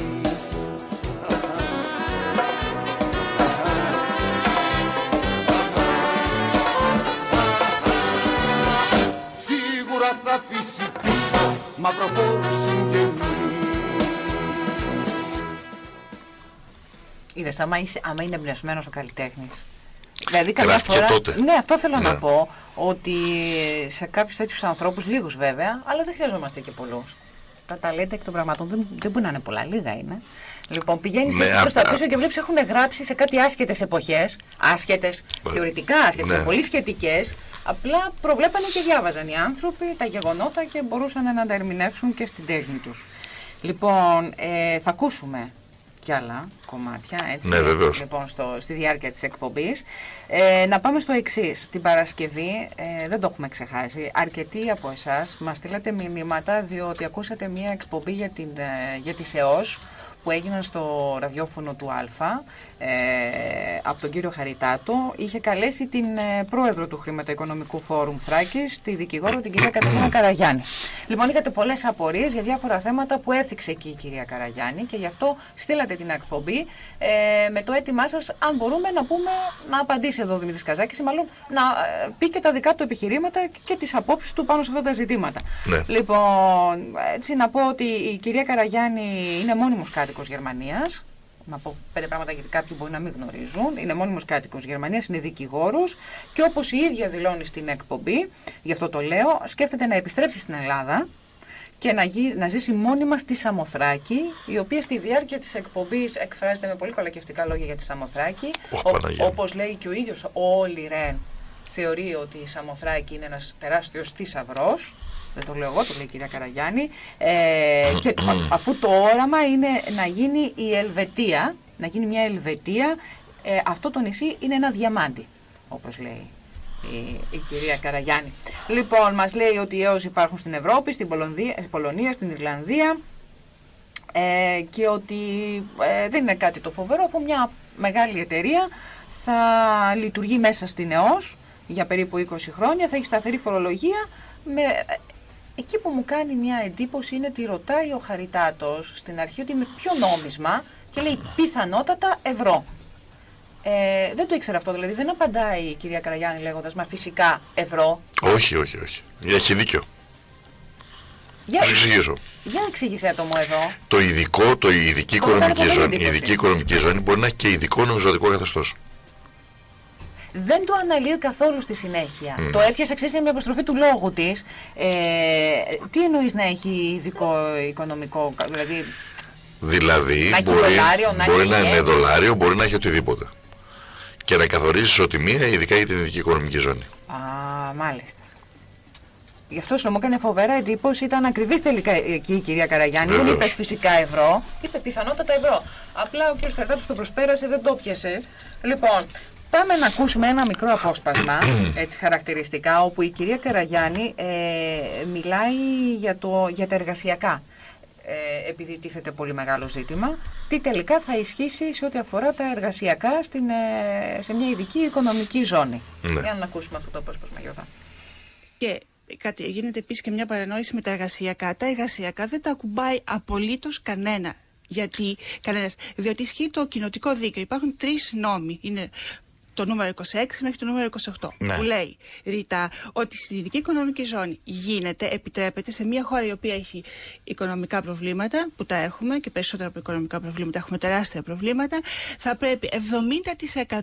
[SPEAKER 3] Σίγουρα θα αφήσει πίσω μαυροφόρους συγγενείς
[SPEAKER 1] Είδες, άμα, είσαι, άμα είναι εμπνευσμένος ο καλλιτέχνης. Δηλαδή, καμιά
[SPEAKER 2] Γράφτηκε
[SPEAKER 1] φορά.
[SPEAKER 2] τότε.
[SPEAKER 1] Ναι, αυτό θέλω να
[SPEAKER 2] Ναι.
[SPEAKER 1] πω. Ότι σε κάποιους τέτοιους ανθρώπους, λίγους βέβαια, αλλά δεν χρειαζόμαστε και πολλούς. Τα ταλέντα εκ των πραγματών δεν, δεν μπορεί να είναι πολλά, λίγα είναι. Λοιπόν, πηγαίνεις
[SPEAKER 2] Ναι,
[SPEAKER 1] έτσι προς τα
[SPEAKER 2] α-
[SPEAKER 1] πίσω και βλέπεις έχουν γράψει σε κάτι άσχετες εποχές. Άσχετες,
[SPEAKER 2] Ε,
[SPEAKER 1] θεωρητικά άσχετες,
[SPEAKER 2] ναι.
[SPEAKER 1] πολύ σχετικές. Απλά προβλέπανε και διάβαζαν οι άνθρωποι τα γεγονότα και μπορούσαν να τα ερμηνεύσουν και στην τέχνη τους. Λοιπόν, ε, θα ακούσουμε κι άλλα κομμάτια, έτσι,
[SPEAKER 2] Ναι, βεβαίως.
[SPEAKER 1] λοιπόν, στο, στη διάρκεια της εκπομπής. Ε, να πάμε στο εξής. Την Παρασκευή, ε, δεν το έχουμε ξεχάσει, αρκετοί από εσάς μας στείλατε μηνύματα διότι ακούσατε μια εκπομπή για, την, ε, για τις ΕΟΣ που έγιναν στο ραδιόφωνο του Α ε, από τον κύριο Χαριτάτο. Είχε καλέσει την ε, πρόεδρο του Χρηματοοικονομικού Φόρουμ Θράκης, τη δικηγόρο την κυρία Κατερίνα Καραγιάννη. Λοιπόν, είχατε πολλές απορίες για διάφορα θέματα που έθιξε εκεί η κυρία Καραγιάννη και γι' αυτό στείλατε την εκπομπή ε, με το αίτημά σας αν μπορούμε να πούμε να απαντήσει εδώ ο Δημήτρης Καζάκης ή μάλλον να ε, πει και τα δικά του επιχειρήματα και τις απόψεις του πάνω σε αυτά τα ζητήματα.
[SPEAKER 2] Ναι.
[SPEAKER 1] Λοιπόν, έτσι να πω ότι η κυρία Καραγιάννη είναι μόνιμος κάτοικος Γερμανίας. Να πω πέντε πράγματα γιατί κάποιοι μπορεί να μην γνωρίζουν. Είναι μόνιμος κάτοικος Γερμανίας, είναι δικηγόρος και όπως η ίδια δηλώνει στην εκπομπή, γι' αυτό το λέω, σκέφτεται να επιστρέψει στην Ελλάδα και να, γι, να ζήσει μόνιμα στη Σαμοθράκη, η οποία στη διάρκεια της εκπομπής εκφράζεται με πολύ κολακευτικά λόγια για τη Σαμοθράκη.
[SPEAKER 2] Ωχ, Παναγία μου.
[SPEAKER 1] όπως λέει και ο ίδιος ο Όλη Ρεν, θεωρεί ότι η Σαμοθράκη είναι ένας τεράστιος θησαυρός. Δεν το λέω εγώ, το λέει η κυρία Καραγιάννη. Ε, και α- αφού το όραμα είναι να γίνει η Ελβετία, να γίνει μια Ελβετία, ε, αυτό το νησί είναι ένα διαμάντι, όπως λέει η, η κυρία Καραγιάννη. Λοιπόν, μας λέει ότι οι ΕΟΣ υπάρχουν στην Ευρώπη, στην Πολωνδία, στην Πολωνία, στην Ιρλανδία ε, και ότι ε, δεν είναι κάτι το φοβερό αφού μια μεγάλη εταιρεία θα λειτουργεί μέσα στην ΕΟΣ για περίπου 20 χρόνια, θα έχει σταθερή φορολογία με... ε, Εκεί που μου κάνει μια εντύπωση είναι ότι ρωτάει ο Χαριτάτος στην αρχή ότι με ποιο νόμισμα και λέει πιθανότατα ευρώ. Ε, δεν το ήξερα αυτό, δηλαδή δεν απαντάει η κυρία Καραγιάννη λέγοντας μα φυσικά ευρώ.
[SPEAKER 2] Όχι, όχι, όχι. Έχει δίκιο.
[SPEAKER 1] Για,
[SPEAKER 2] Θα σου εξηγήσω.
[SPEAKER 1] για εξήγησέ το μου εδώ.
[SPEAKER 2] Το ειδικό, το η ειδική
[SPEAKER 1] Μπορεί να κάνει
[SPEAKER 2] οικονομική
[SPEAKER 1] πολύ
[SPEAKER 2] ζώνη, η
[SPEAKER 1] εντύπωση.
[SPEAKER 2] ειδική οικονομική ζώνη μπορεί να έχει και ειδικό νομισματικό καθεστώς.
[SPEAKER 1] Δεν το αναλύει καθόλου στη συνέχεια.
[SPEAKER 2] Μμ.
[SPEAKER 1] Το έπιασε εξή με αποστροφή του λόγου της. Ε, τι εννοείς να έχει ειδικό οικονομικό, δηλαδή.
[SPEAKER 2] Δηλαδή
[SPEAKER 1] Να έχει
[SPEAKER 2] μπορεί,
[SPEAKER 1] δολάριο, να
[SPEAKER 2] μπορεί
[SPEAKER 1] έχει
[SPEAKER 2] να είναι
[SPEAKER 1] yen.
[SPEAKER 2] δολάριο, μπορεί να έχει οτιδήποτε. Και να καθορίζεις ισοτιμία ειδικά για την ειδική οικονομική ζώνη.
[SPEAKER 1] Α, μάλιστα. Γι' αυτό σου μου έκανε φοβερά εντύπωση. Ήταν ακριβής τελικά εκεί η κυρία Καραγιάννη. Δεν
[SPEAKER 2] Βεβαίως.
[SPEAKER 1] είπες φυσικά ευρώ, είπε πιθανότατα ευρώ. Απλά ο κ. Καρτάτο το προσπέρασε, δεν το πιασε. Λοιπόν, πάμε να ακούσουμε ένα μικρό απόσπασμα, [CLEARS THROAT] έτσι χαρακτηριστικά, όπου η κυρία Καραγιάννη ε, μιλάει για, το, για τα εργασιακά. Ε, επειδή τίθεται πολύ μεγάλο ζήτημα, τι τελικά θα ισχύσει σε ό,τι αφορά τα εργασιακά στην, ε, σε μια ειδική οικονομική ζώνη.
[SPEAKER 2] Ναι.
[SPEAKER 1] Για να ακούσουμε αυτό το απόσπασμα, Γιώτα.
[SPEAKER 4] Και κάτι, γίνεται επίσης και μια παρανόηση με τα εργασιακά. Τα εργασιακά δεν τα ακουμπάει απολύτως κανένα. Γιατί, κανένας, διότι ισχύει το κοινοτικό δίκαιο. Υπάρχουν τρεις νόμοι. Είναι το νούμερο 26 μέχρι το νούμερο 28.
[SPEAKER 2] Ναι.
[SPEAKER 4] Που λέει ρητά ότι στην ειδική οικονομική ζώνη γίνεται, επιτρέπεται σε μια χώρα η οποία έχει οικονομικά προβλήματα, που τα έχουμε και περισσότερα από οικονομικά προβλήματα, έχουμε τεράστια προβλήματα, θα πρέπει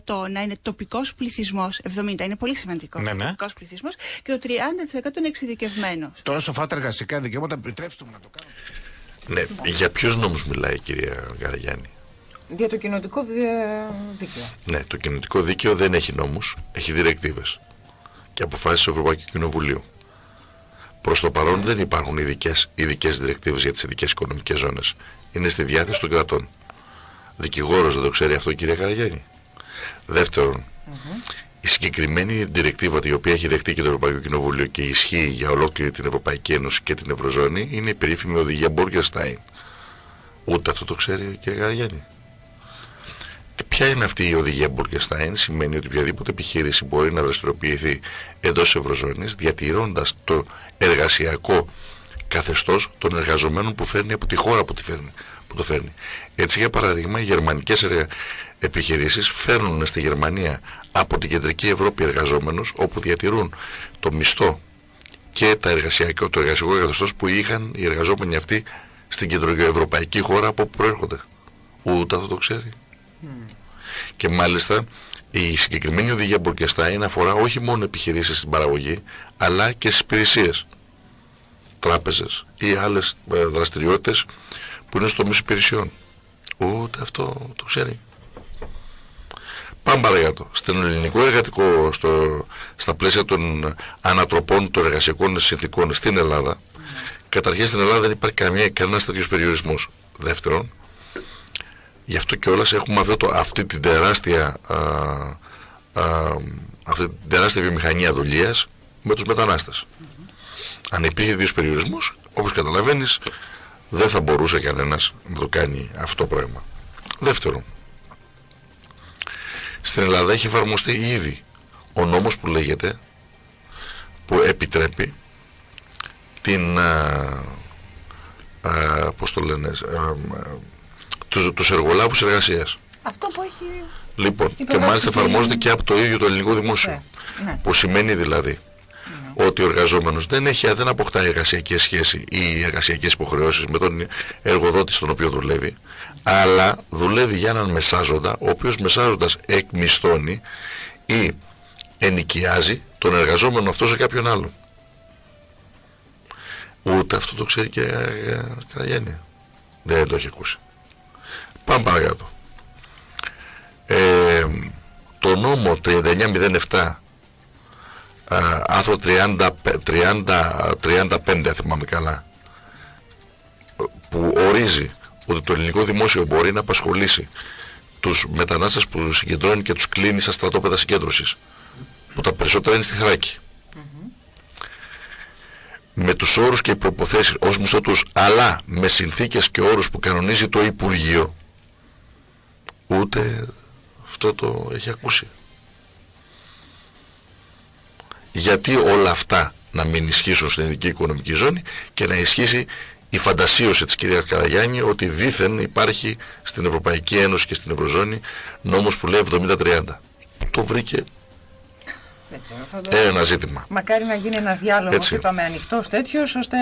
[SPEAKER 4] 70% να είναι τοπικός πληθυσμός. 70% είναι πολύ σημαντικό.
[SPEAKER 5] Ναι, ναι.
[SPEAKER 4] Τοπικός πληθυσμός και το 30% είναι εξειδικευμένος.
[SPEAKER 5] Τώρα στο φάτα εργασικά δικαιώματα, επιτρέψτε μου να το κάνω.
[SPEAKER 2] Ναι. Για ποιους νόμους μιλάει η κυρία Καραγιάννη.
[SPEAKER 1] Για το κοινοτικό δι- δίκαιο.
[SPEAKER 2] Ναι, το κοινωτικό δίκαιο δεν έχει νόμους, έχει διρεκτίβες και αποφάσεις του Ευρωπαϊκού Κοινοβουλίου. Προς το παρόν δεν υπάρχουν ειδικές, ειδικές διρεκτίβες για τις ειδικές οικονομικές ζώνες. Είναι στη διάθεση των κρατών. Δικηγόρος δεν το ξέρει αυτό κυρία Καραγιάννη. Δεύτερον, η συγκεκριμένη διρεκτίβα η οποία έχει δεχτεί και το Ευρωπαϊκό Κοινοβούλιο και ισχύει για ολόκληρη την Ευρωπαϊκή Ένωση και την Ευρωζώνη είναι η περίφημη οδηγία Μπόργκερστάιν. Ούτε αυτό το ξέρει η κυρία Καραγιάννη. Ποια είναι αυτή η οδηγία Μπουργκεστάιν, σημαίνει ότι οποιαδήποτε επιχείρηση μπορεί να δραστηριοποιηθεί εντός Ευρωζώνης διατηρώντας το εργασιακό καθεστώς των εργαζομένων που φέρνει από τη χώρα που, τη φέρνει, που το φέρνει. Έτσι, για παράδειγμα, οι γερμανικές επιχειρήσεις φέρνουν στη Γερμανία από την κεντρική Ευρώπη εργαζόμενους όπου διατηρούν το μισθό και τα εργασιακό, το εργασιακό καθεστώς που είχαν οι εργαζόμενοι αυτοί στην κεντροευρωπαϊκή χώρα από όπου προέρχονται. Ούτε αυτό το ξέρει. Και μάλιστα η συγκεκριμένη οδηγία Μπορκεστάιν αφορά όχι μόνο επιχειρήσεις στην παραγωγή, αλλά και στις υπηρεσίες. Τράπεζες ή άλλες ε, δραστηριότητες που είναι στο τομέα υπηρεσιών. Ούτε αυτό το ξέρει. Πάμε παρακάτω. Στην ελληνικό εργατικό, στο, στα πλαίσια των ανατροπών των εργασιακών συνθήκων στην Ελλάδα, καταρχήν στην Ελλάδα δεν υπάρχει καμία, κανένας τέτοιος περιορισμός. Δεύτερον, Γι' αυτό και όλας έχουμε αυτό το, αυτή την τεράστια, α, α, αυτή την τεράστια βιομηχανία δουλεία με τους μετανάστες. Αν υπήρχε δύο περιορισμούς, όπως καταλαβαίνεις, δεν θα μπορούσε κανένας να το κάνει αυτό το πράγμα. Δεύτερον, στην Ελλάδα έχει εφαρμοστεί ήδη ο νόμος που λέγεται, που επιτρέπει την, α, α, πώς το λένε, α, α, τους, τους εργολάβους εργασίας.
[SPEAKER 1] Αυτό που έχει.
[SPEAKER 2] Λοιπόν, και
[SPEAKER 1] Υπογράψει
[SPEAKER 2] μάλιστα
[SPEAKER 1] και-
[SPEAKER 2] εφαρμόζεται και από το ίδιο το ελληνικό δημόσιο.
[SPEAKER 1] Ναι, ναι.
[SPEAKER 2] Που σημαίνει δηλαδή ότι ο εργαζόμενος δεν, έχει, δεν αποκτά εργασιακή σχέση ή εργασιακές υποχρεώσεις με τον εργοδότης στον οποίο δουλεύει, αλλά δουλεύει για έναν μεσάζοντα, ο οποίος μεσάζοντας εκμισθώνει ή ενοικιάζει τον εργαζόμενο αυτό σε κάποιον άλλον. Ούτε αυτό το ξέρει και η Καραγιάννη. Δεν το έχει ακούσει. Πάμε παρακάτω. Ε, το νόμο 3907 α, άρθρο 30, 30, 35 αν θυμάμαι καλά που ορίζει ότι το ελληνικό δημόσιο μπορεί να απασχολήσει τους μετανάστες που συγκεντρώνει και τους κλείνει στα στρατόπεδα συγκέντρωσης που τα περισσότερα είναι στη Θράκη με τους όρους και προποθέσεις ως μισθωτούς αλλά με συνθήκες και όρους που κανονίζει το Υπουργείο ούτε αυτό το έχει ακούσει. Γιατί όλα αυτά να μην ισχύσουν στην ειδική οικονομική ζώνη και να ισχύσει η φαντασίωση της κυρίας Καραγιάννη ότι δήθεν υπάρχει στην Ευρωπαϊκή Ένωση και στην Ευρωζώνη νόμος που λέει 70-30 το βρήκε
[SPEAKER 1] Δεν ξέρω, θα το...
[SPEAKER 2] ένα ζήτημα
[SPEAKER 1] Μακάρι να γίνει ένας διάλογος,
[SPEAKER 2] Έτσι.
[SPEAKER 1] είπαμε, ανοιχτός τέτοιος, ώστε...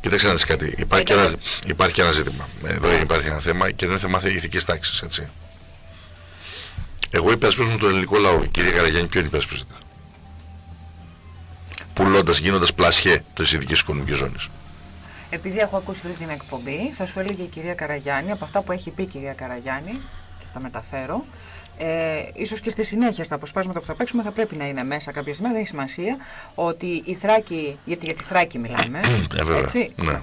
[SPEAKER 2] Κοίταξε να δεις κάτι. Υπάρχει και, ένα, υπάρχει και ένα ζήτημα. Εδώ υπάρχει ένα θέμα και είναι θέμα ηθικής τάξης, έτσι. Εγώ υπερασπίζομαι τον ελληνικό λαό. Η κυρία Καραγιάννη ποιον υπερασπίζεται. Πουλώντας, γίνοντας πλασιέ της ειδικής οικονομικής ζώνης.
[SPEAKER 1] Επειδή έχω ακούσει αυτή την εκπομπή, θα σου έλεγε η κυρία Καραγιάννη, από αυτά που έχει πει η κυρία Καραγιάννη, και θα τα μεταφέρω, ε, ίσως και στη συνέχεια στα αποσπάσματα που θα παίξουμε θα πρέπει να είναι μέσα κάποια στιγμή, δεν έχει σημασία, ότι η Θράκη, γιατί για τη Θράκη μιλάμε,
[SPEAKER 2] Ε, βέβαια.
[SPEAKER 1] έτσι,
[SPEAKER 2] Ναι,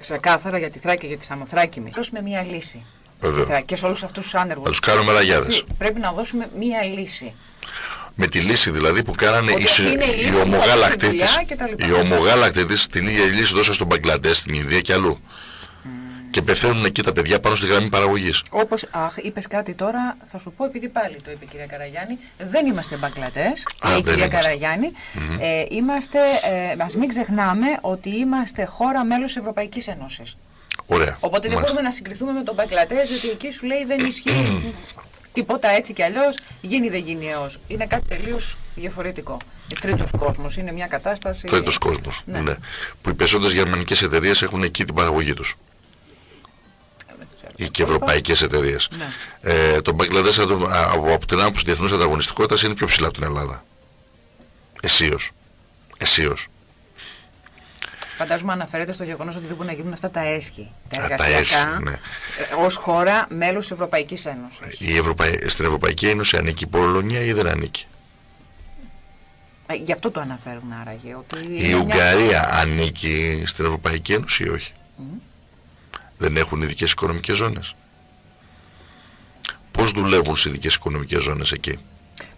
[SPEAKER 1] ξεκάθαρα για τη Θράκη και για τη Σαμοθράκη μιλάμε, δώσουμε μία λύση.
[SPEAKER 2] βέβαια.
[SPEAKER 1] Και σε όλους αυτούς τους άνεργους.
[SPEAKER 2] Να τους κάνουμε ραγιάδες.
[SPEAKER 1] Έτσι, Πρέπει να δώσουμε μία λύση.
[SPEAKER 2] Με τη λύση δηλαδή που κάνανε
[SPEAKER 1] Ότι
[SPEAKER 2] οι, συ-
[SPEAKER 1] είναι η λύση
[SPEAKER 2] οι
[SPEAKER 1] που
[SPEAKER 2] ομογάλακτοι
[SPEAKER 1] θα
[SPEAKER 2] της,
[SPEAKER 1] δουλειά και τα λοιπά.
[SPEAKER 2] οι ομογάλακτοι της την ίδια λύση δώσαν στον Μπαγκλαντές, στην Ινδία και αλλού. Και πεθαίνουν εκεί τα παιδιά πάνω στη γραμμή παραγωγής.
[SPEAKER 1] Όπως είπες κάτι τώρα, θα σου πω επειδή πάλι το είπε η κυρία Καραγιάννη, δεν είμαστε μπαγκλατές.
[SPEAKER 2] Α,
[SPEAKER 1] η
[SPEAKER 2] δεν
[SPEAKER 1] κυρία
[SPEAKER 2] είμαστε.
[SPEAKER 1] Καραγιάννη.
[SPEAKER 2] Μμμ.
[SPEAKER 1] Ε, είμαστε, ε, ας μην ξεχνάμε ότι είμαστε χώρα μέλος τη Ευρωπαϊκής Ένωσης.
[SPEAKER 2] Ωραία.
[SPEAKER 1] Οπότε δεν
[SPEAKER 2] Μάλιστα.
[SPEAKER 1] μπορούμε να συγκριθούμε με τον Μπαγκλατές, διότι εκεί σου λέει δεν ισχύει. τίποτα έτσι κι αλλιώς γίνει δεν γίνει έως. Είναι κάτι τελείως διαφορετικό. Τρίτος κόσμος είναι μια κατάσταση.
[SPEAKER 2] Τρίτος κόσμος.
[SPEAKER 1] Ναι.
[SPEAKER 2] Ναι. Που οι περισσότερες γερμανικές εταιρείες έχουν εκεί την παραγωγή τους.
[SPEAKER 1] Δεν ξέρω.
[SPEAKER 2] Ή και ευρωπαϊκές εταιρείες.
[SPEAKER 1] Ναι.
[SPEAKER 2] Ε, το Μπαγκλαντές από, από την άποψη διεθνούς ανταγωνιστικότητας είναι πιο ψηλά από την Ελλάδα. Εσίως. Εσίως.
[SPEAKER 1] Φαντάζομαι αναφέρεται στο γεγονός ότι δεν μπορούν να γίνουν αυτά τα έσχη. Τα
[SPEAKER 2] Α, τα
[SPEAKER 1] εργασιακά.
[SPEAKER 2] έσχη, ναι.
[SPEAKER 1] Ω χώρα μέλο της Ευρωπαϊκής Ένωσης.
[SPEAKER 2] Η Ευρωπαϊ... Στην Ευρωπαϊκή Ένωση ανήκει η Πολωνία ή δεν ανήκει;
[SPEAKER 1] Ε, Γι' αυτό το αναφέρουν άραγε. Ότι
[SPEAKER 2] Η
[SPEAKER 1] είναι μια-
[SPEAKER 2] Ουγγαρία ανήκει στην Ευρωπαϊκή Ένωση ή όχι;
[SPEAKER 1] Μμ.
[SPEAKER 2] Δεν έχουν ειδικές οικονομικές ζώνες. Πώς δουλεύουν σε ειδικές οικονομικές ζώνες εκεί;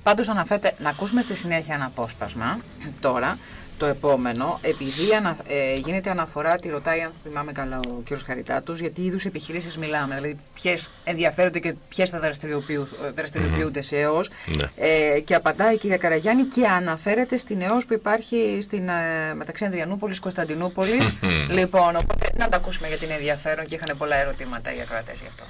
[SPEAKER 1] Πάντως αναφέρεται, να ακούσουμε στη συνέχεια ένα απόσπασμα τώρα, το επόμενο, επειδή ανα, ε, γίνεται αναφορά, τη ρωτάει αν θυμάμαι καλά ο κ. Χαριτάτος, γιατί είδους επιχειρήσεις μιλάμε, δηλαδή ποιες ενδιαφέρονται και ποιες θα δραστηριοποιου- δραστηριοποιούνται σε ΕΟΣ.
[SPEAKER 2] Ναι.
[SPEAKER 1] Ε, και απαντάει η κυρία Καραγιάννη και αναφέρεται στην ΕΟΣ που υπάρχει στην, ε, μεταξύ Ανδριανούπολης και Κωνσταντινούπολης. λοιπόν, οπότε να τα ακούσουμε γιατί είναι ενδιαφέρον και είχαν πολλά ερωτήματα οι ακροατές γι' αυτό.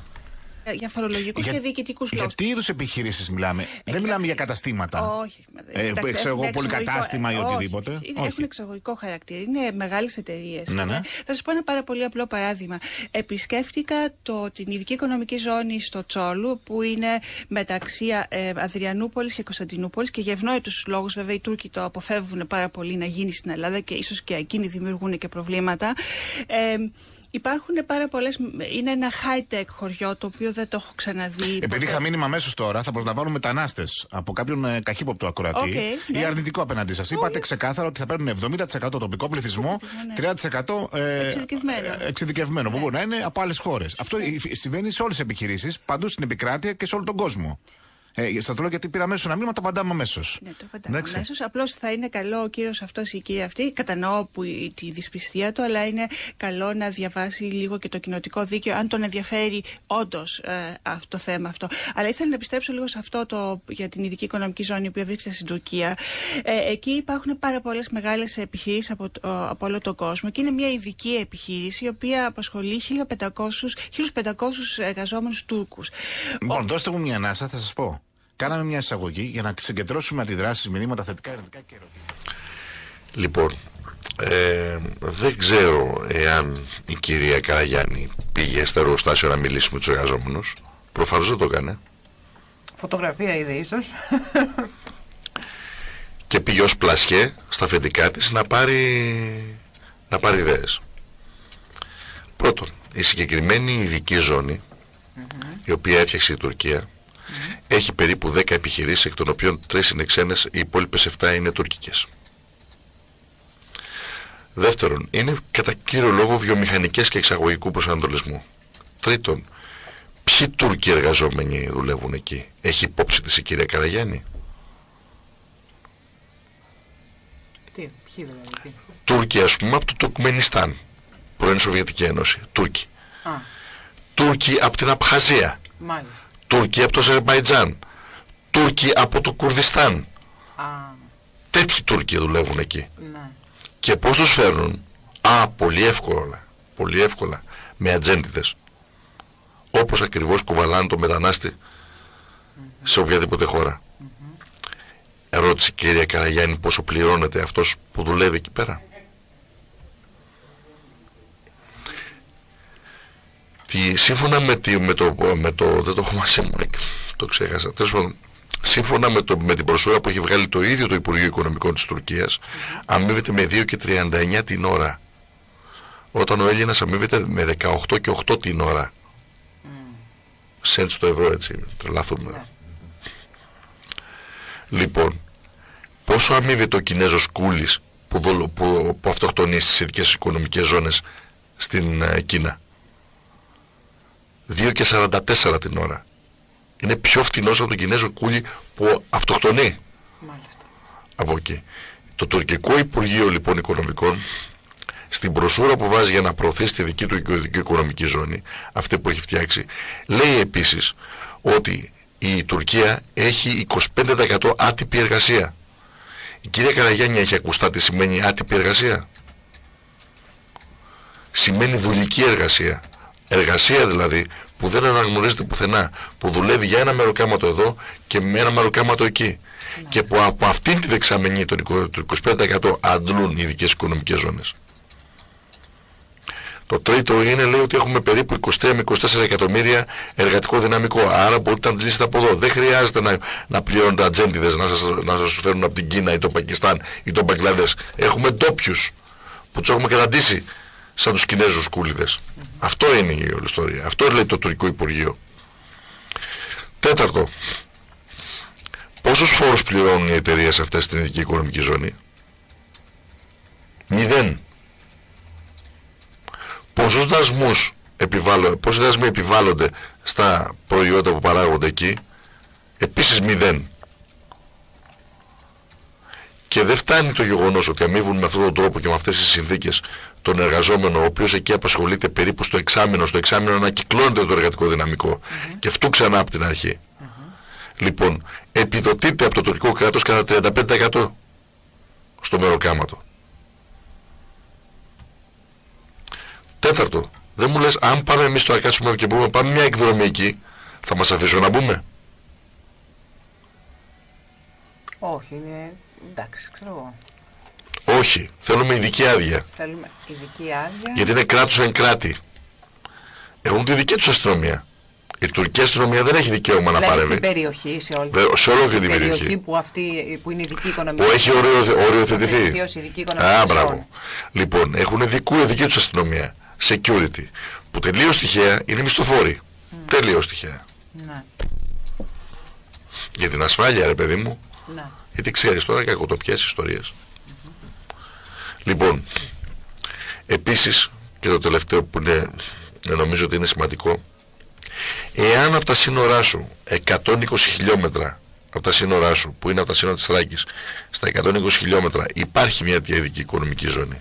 [SPEAKER 4] Ε, Για φορολογικούς
[SPEAKER 5] Για-
[SPEAKER 4] και διοικητικούς λόγους.
[SPEAKER 5] Για τι είδους επιχειρήσεις μιλάμε; Δεν μιλάμε για καταστήματα.
[SPEAKER 4] Όχι.
[SPEAKER 5] Ε,
[SPEAKER 4] Εντάξει,
[SPEAKER 5] ξέρω εγώ,
[SPEAKER 4] έχουν
[SPEAKER 5] πολυκατάστημα ή
[SPEAKER 4] εξαγωγικό-
[SPEAKER 5] οτιδήποτε.
[SPEAKER 4] Όχι. Είναι-
[SPEAKER 5] Όχι.
[SPEAKER 4] Έχουν εξαγωγικό χαρακτήρα. Είναι μεγάλες εταιρείες.
[SPEAKER 5] Ναι, ναι.
[SPEAKER 4] Θα σας πω ένα πάρα πολύ απλό παράδειγμα. Επισκέφτηκα το, την ειδική οικονομική ζώνη στο Τσόρλου, που είναι μεταξύ ε, Αδριανούπολης και Κωνσταντινούπολης και για ευνόητους λόγους, βέβαια, οι Τούρκοι το αποφεύγουν πάρα πολύ να γίνει στην Ελλάδα και ίσως και εκείνοι δημιουργούν και προβλήματα. Ε, Υπάρχουν πάρα πολλές. Είναι ένα high-tech χωριό το οποίο δεν το έχω ξαναδεί.
[SPEAKER 5] Επειδή
[SPEAKER 4] ποτέ.
[SPEAKER 5] είχα μήνυμα αμέσως τώρα, θα προσλαμβάνουν μετανάστες από κάποιον ε, καχύποπτο ακροατή
[SPEAKER 4] Οκ,
[SPEAKER 5] ή
[SPEAKER 4] ναι.
[SPEAKER 5] αρνητικό απέναντί σας. Είπατε ξεκάθαρα ότι θα παίρνουν 70% τοπικό πληθυσμό,
[SPEAKER 4] ναι.
[SPEAKER 5] 30% ε,
[SPEAKER 4] Εξειδικευμένο.
[SPEAKER 5] ε, εξειδικευμένο, που
[SPEAKER 4] Ναι.
[SPEAKER 5] μπορεί να είναι από άλλες χώρες. Αυτό υ- συμβαίνει σε όλες τις επιχειρήσεις, παντού στην επικράτεια και σε όλο τον κόσμο. Ε, Σας το λέω γιατί πήρα αμέσως ένα μήνυμα, το απαντάμε αμέσως.
[SPEAKER 4] Ναι, το απαντάμε
[SPEAKER 5] Εντάξει.
[SPEAKER 4] αμέσως. Απλώς θα είναι καλό ο κύριος αυτός ή η κυρία αυτή. Κατανοώ που η- τη δυσπιστία του, αλλά είναι καλό να διαβάσει λίγο και το κοινοτικό δίκαιο, αν τον ενδιαφέρει όντως ε, αυτό το θέμα αυτό. Αλλά ήθελα να επιστρέψω λίγο σε αυτό το, για την ειδική οικονομική ζώνη που βρίσκεται στην Τουρκία. Ε, εκεί υπάρχουν πάρα πολλές μεγάλες επιχειρήσεις από, το- από όλο τον κόσμο και είναι μια ειδική επιχείρηση η οποία απασχολεί 1.500, 1.500 εργαζόμενους Τούρκους.
[SPEAKER 5] Λοιπόν, δώστε μου μια ανάσα, θα σας πω. Κάναμε μια εισαγωγή για να συγκεντρώσουμε αντιδράσεις, μηνύματα θετικά, αρνητικά και ερωτήματα.
[SPEAKER 2] Λοιπόν, ε, δεν ξέρω εάν η κυρία Καραγιάννη πήγε στο εργοστάσιο να μιλήσει με τους εργαζόμενους. Προφανώς δεν το έκανε.
[SPEAKER 1] Φωτογραφία είδε ίσως.
[SPEAKER 2] Και πήγε ως πλασιέ στα αφεντικά της να πάρει, να πάρει ιδέες. Πρώτον, η συγκεκριμένη ειδική ζώνη, η οποία έφτιαξε η Τουρκία, έχει περίπου 10 επιχειρήσεις, εκ των οποίων 3 είναι ξένες, οι υπόλοιπες 7 είναι τουρκικές. Δεύτερον, είναι κατά κύριο λόγο βιομηχανικές και εξαγωγικού προσανατολισμού. Τρίτον, ποιοι Τούρκοι εργαζόμενοι δουλεύουν εκεί; Έχει υπόψη της η κυρία Καραγιάννη;
[SPEAKER 1] τι, ποιοι δηλαδή, τι.
[SPEAKER 2] Τούρκοι ας πούμε από το Τουρκμενιστάν, πρώην Σοβιετική Ένωση, Τούρκοι.
[SPEAKER 1] Α,
[SPEAKER 2] Τούρκοι από την Απχαζία,
[SPEAKER 1] μάλιστα.
[SPEAKER 2] Τούρκοι από το Αζερμπαϊτζάν, Τούρκοι από το Κουρδιστάν.
[SPEAKER 1] Α,
[SPEAKER 2] Τέτοιοι Τούρκοι δουλεύουν εκεί.
[SPEAKER 1] ναι.
[SPEAKER 2] Και πώς τους φέρνουν; Α, πολύ εύκολα. Πολύ εύκολα. Με ατζέντιδες. Όπως ακριβώς κουβαλάνε το μετανάστη σε οποιαδήποτε χώρα. Ερώτηση κυρία Καραγιάννη πόσο πληρώνεται αυτός που δουλεύει εκεί πέρα; Τι, σύμφωνα με, τη, με, το, με το. Δεν το έχω μαζί μου, ρε, το ξέχασα. Τέλος πάντων, σύμφωνα με, το, με την προσφορά που έχει βγάλει το ίδιο το Υπουργείο Οικονομικών της Τουρκίας, αμείβεται με 2 και 39 την ώρα. Όταν ο Έλληνας αμείβεται με 18 και 8 την ώρα. Σέντ στο ευρώ έτσι, τρελαθούμε.
[SPEAKER 1] Ναι.
[SPEAKER 2] Λοιπόν, πόσο αμείβεται ο Κινέζος Κούλης που, δολο, που, που αυτοκτονεί στις ειδικές οικονομικές ζώνες στην ε, Κίνα; 2 και 44 την ώρα. Είναι πιο φτηνός από τον Κινέζο Κούλη που αυτοκτονεί
[SPEAKER 1] Μάλιστα.
[SPEAKER 2] από εκεί. Το τουρκικό Υπουργείο λοιπόν Οικονομικών στην προσούρα που βάζει για να προωθήσει τη δική του οικο- οικονομική ζώνη, αυτή που έχει φτιάξει, λέει επίσης ότι η Τουρκία έχει 25% άτυπη εργασία. Η κυρία Καραγιάννη έχει ακουστά τι σημαίνει άτυπη εργασία. Σημαίνει δουλική εργασία. Εργασία δηλαδή που δεν αναγνωρίζεται πουθενά, που δουλεύει για ένα μεροκάματο εδώ και με ένα μεροκάματο εκεί. Και που από αυτήν τη δεξαμενή το 25% αντλούν οι ειδικές οικονομικές ζώνες. Το τρίτο είναι λέει ότι έχουμε περίπου 23 με 24 εκατομμύρια εργατικό δυναμικό. Άρα μπορείτε να αντλήσετε από εδώ. Δεν χρειάζεται να, να πληρώνετε ατζέντιδες να σας να σας φέρουν από την Κίνα ή το Πακιστάν ή το Μπαγκλαδέ. Έχουμε ντόπιους που τους έχουμε καταντήσει σαν τους Κινέζους κούλιδες. Αυτό είναι η όλη ιστορία. Αυτό λέει το τουρκικό Υπουργείο. Τέταρτο. Πόσους φόρους πληρώνουν οι εταιρείες αυτές στην ειδική οικονομική ζώνη, Μηδέν. Πόσους δασμούς επιβάλλονται, πόσοι δασμοί επιβάλλονται στα προϊόντα που παράγονται εκεί, επίσης μηδέν. Και δεν φτάνει το γεγονός ότι αμείβουν με αυτόν τον τρόπο και με αυτές τις συνθήκες τον εργαζόμενο, ο οποίος εκεί απασχολείται περίπου στο εξάμεινο, στο εξάμεινο ανακυκλώνεται το εργατικό δυναμικό και αυτού ξανά από την αρχή. Λοιπόν, επιδοτείται από το τουρκικό κράτος κατά 35% στο μεροκάματο. Τέταρτο, δεν μου λες αν πάμε εμείς τώρα κάτσουμε και πούμε πάμε μια εκδρομή εκεί, θα μας αφήσουν να μπούμε;
[SPEAKER 1] Όχι, είναι εντάξει, ξέρω εγώ.
[SPEAKER 2] Όχι, θέλουμε ειδική άδεια.
[SPEAKER 1] Θέλουμε ειδική άδεια.
[SPEAKER 2] Γιατί είναι κράτος εν κράτη. Έχουν τη δική τους αστυνομία. Η τουρκική αστυνομία δεν έχει δικαίωμα να παρεύει.
[SPEAKER 1] Στην περιοχή, σε όλη,
[SPEAKER 2] Βε- σε όλη την
[SPEAKER 1] περιοχή
[SPEAKER 2] περιοχή.
[SPEAKER 1] που, αυτή, που είναι ειδική οικονομική.
[SPEAKER 2] Που έχει οριο- οριοθετηθεί.
[SPEAKER 1] Οριοθετηθεί ως ειδική οικονομική
[SPEAKER 2] Α,
[SPEAKER 1] ζώνη.
[SPEAKER 2] μπράβο. Λοιπόν, έχουν δικού, δική τους αστυνομία. Security. Που τελείως τυχαία είναι μισθοφόροι. Τελείως τυχαία.
[SPEAKER 1] Ναι,
[SPEAKER 2] Για την ασφάλεια, ρε παιδί μου.
[SPEAKER 1] ναι.
[SPEAKER 2] Γιατί ξέρεις τώρα κακοτοπιέ ιστορίες. Λοιπόν, επίσης και το τελευταίο που είναι, ε, νομίζω ότι είναι σημαντικό, εάν από τα σύνορά σου 120 χιλιόμετρα από τα σύνορά σου, που είναι από τα σύνορα της Θράκης, στα 120 χιλιόμετρα υπάρχει μια τέτοια ειδική οικονομική ζώνη.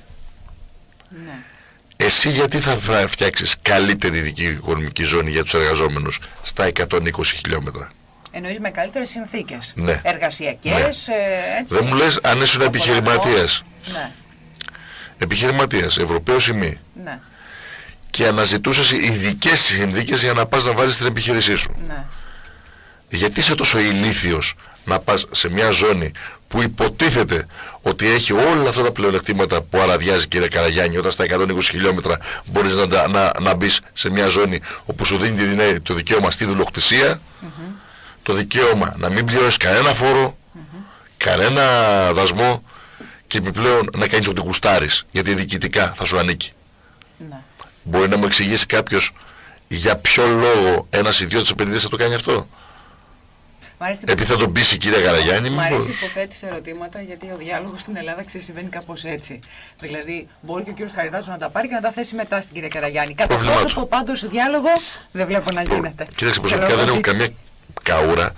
[SPEAKER 1] ναι.
[SPEAKER 2] Εσύ γιατί θα φρα- φτιάξεις καλύτερη ειδική οικονομική ζώνη για τους εργαζόμενους στα 120 χιλιόμετρα;
[SPEAKER 1] Εννοείς με καλύτερες συνθήκες.
[SPEAKER 2] Ναι.
[SPEAKER 1] Εργασιακές, ε, έτσι.
[SPEAKER 2] Δεν μου λες αν ήσουν επιχειρηματίας.
[SPEAKER 1] Ναι,
[SPEAKER 2] Επιχειρηματίας, Ευρωπαίος ή μη.
[SPEAKER 1] ναι,
[SPEAKER 2] και αναζητούσες ειδικές συνθήκες για να πας να βάλεις την επιχείρησή σου.
[SPEAKER 1] ναι.
[SPEAKER 2] Γιατί είσαι τόσο ηλίθιος να πας σε μια ζώνη που υποτίθεται ότι έχει όλα αυτά τα πλεονεκτήματα που αραδιάζει κύριε Καραγιάννη όταν στα 120 χιλιόμετρα μπορείς να, τα- να, να μπεις σε μια ζώνη όπου σου δίνει τη δυνα- το δικαίωμα στη δουλοκτησία,
[SPEAKER 1] Μμμ,
[SPEAKER 2] το δικαίωμα να μην πληρώσεις κανένα φόρο,
[SPEAKER 1] μμμ.
[SPEAKER 2] κανένα δασμό και επιπλέον να κάνεις ό,τι γουστάρεις γιατί διοικητικά θα σου ανήκει.
[SPEAKER 1] Ναι.
[SPEAKER 2] Μπορεί να μου εξηγήσει κάποιος για ποιο λόγο ένας ιδιώτης επενδυτής θα το κάνει αυτό;
[SPEAKER 1] Μ' αρέσει
[SPEAKER 2] Επειδή θα τον πείσει η κυρία Καραγιάννη,
[SPEAKER 1] Μ' αρέσει
[SPEAKER 2] μήπως;
[SPEAKER 1] που υποθέτεις ερωτήματα γιατί ο διάλογος στην Ελλάδα ξεσυμβαίνει κάπως έτσι. Δηλαδή, μπορεί και ο κύριος Χαριτάτο να τα πάρει και να τα θέσει μετά στην κυρία Καραγιάννη. Κατά
[SPEAKER 2] Πρόβλημά
[SPEAKER 1] πρόσωπο
[SPEAKER 2] του.
[SPEAKER 1] πάντως διάλογο δεν βλέπω να γίνεται.
[SPEAKER 2] Κοίταξε, προσωπικά δεν έχω καμία καούρα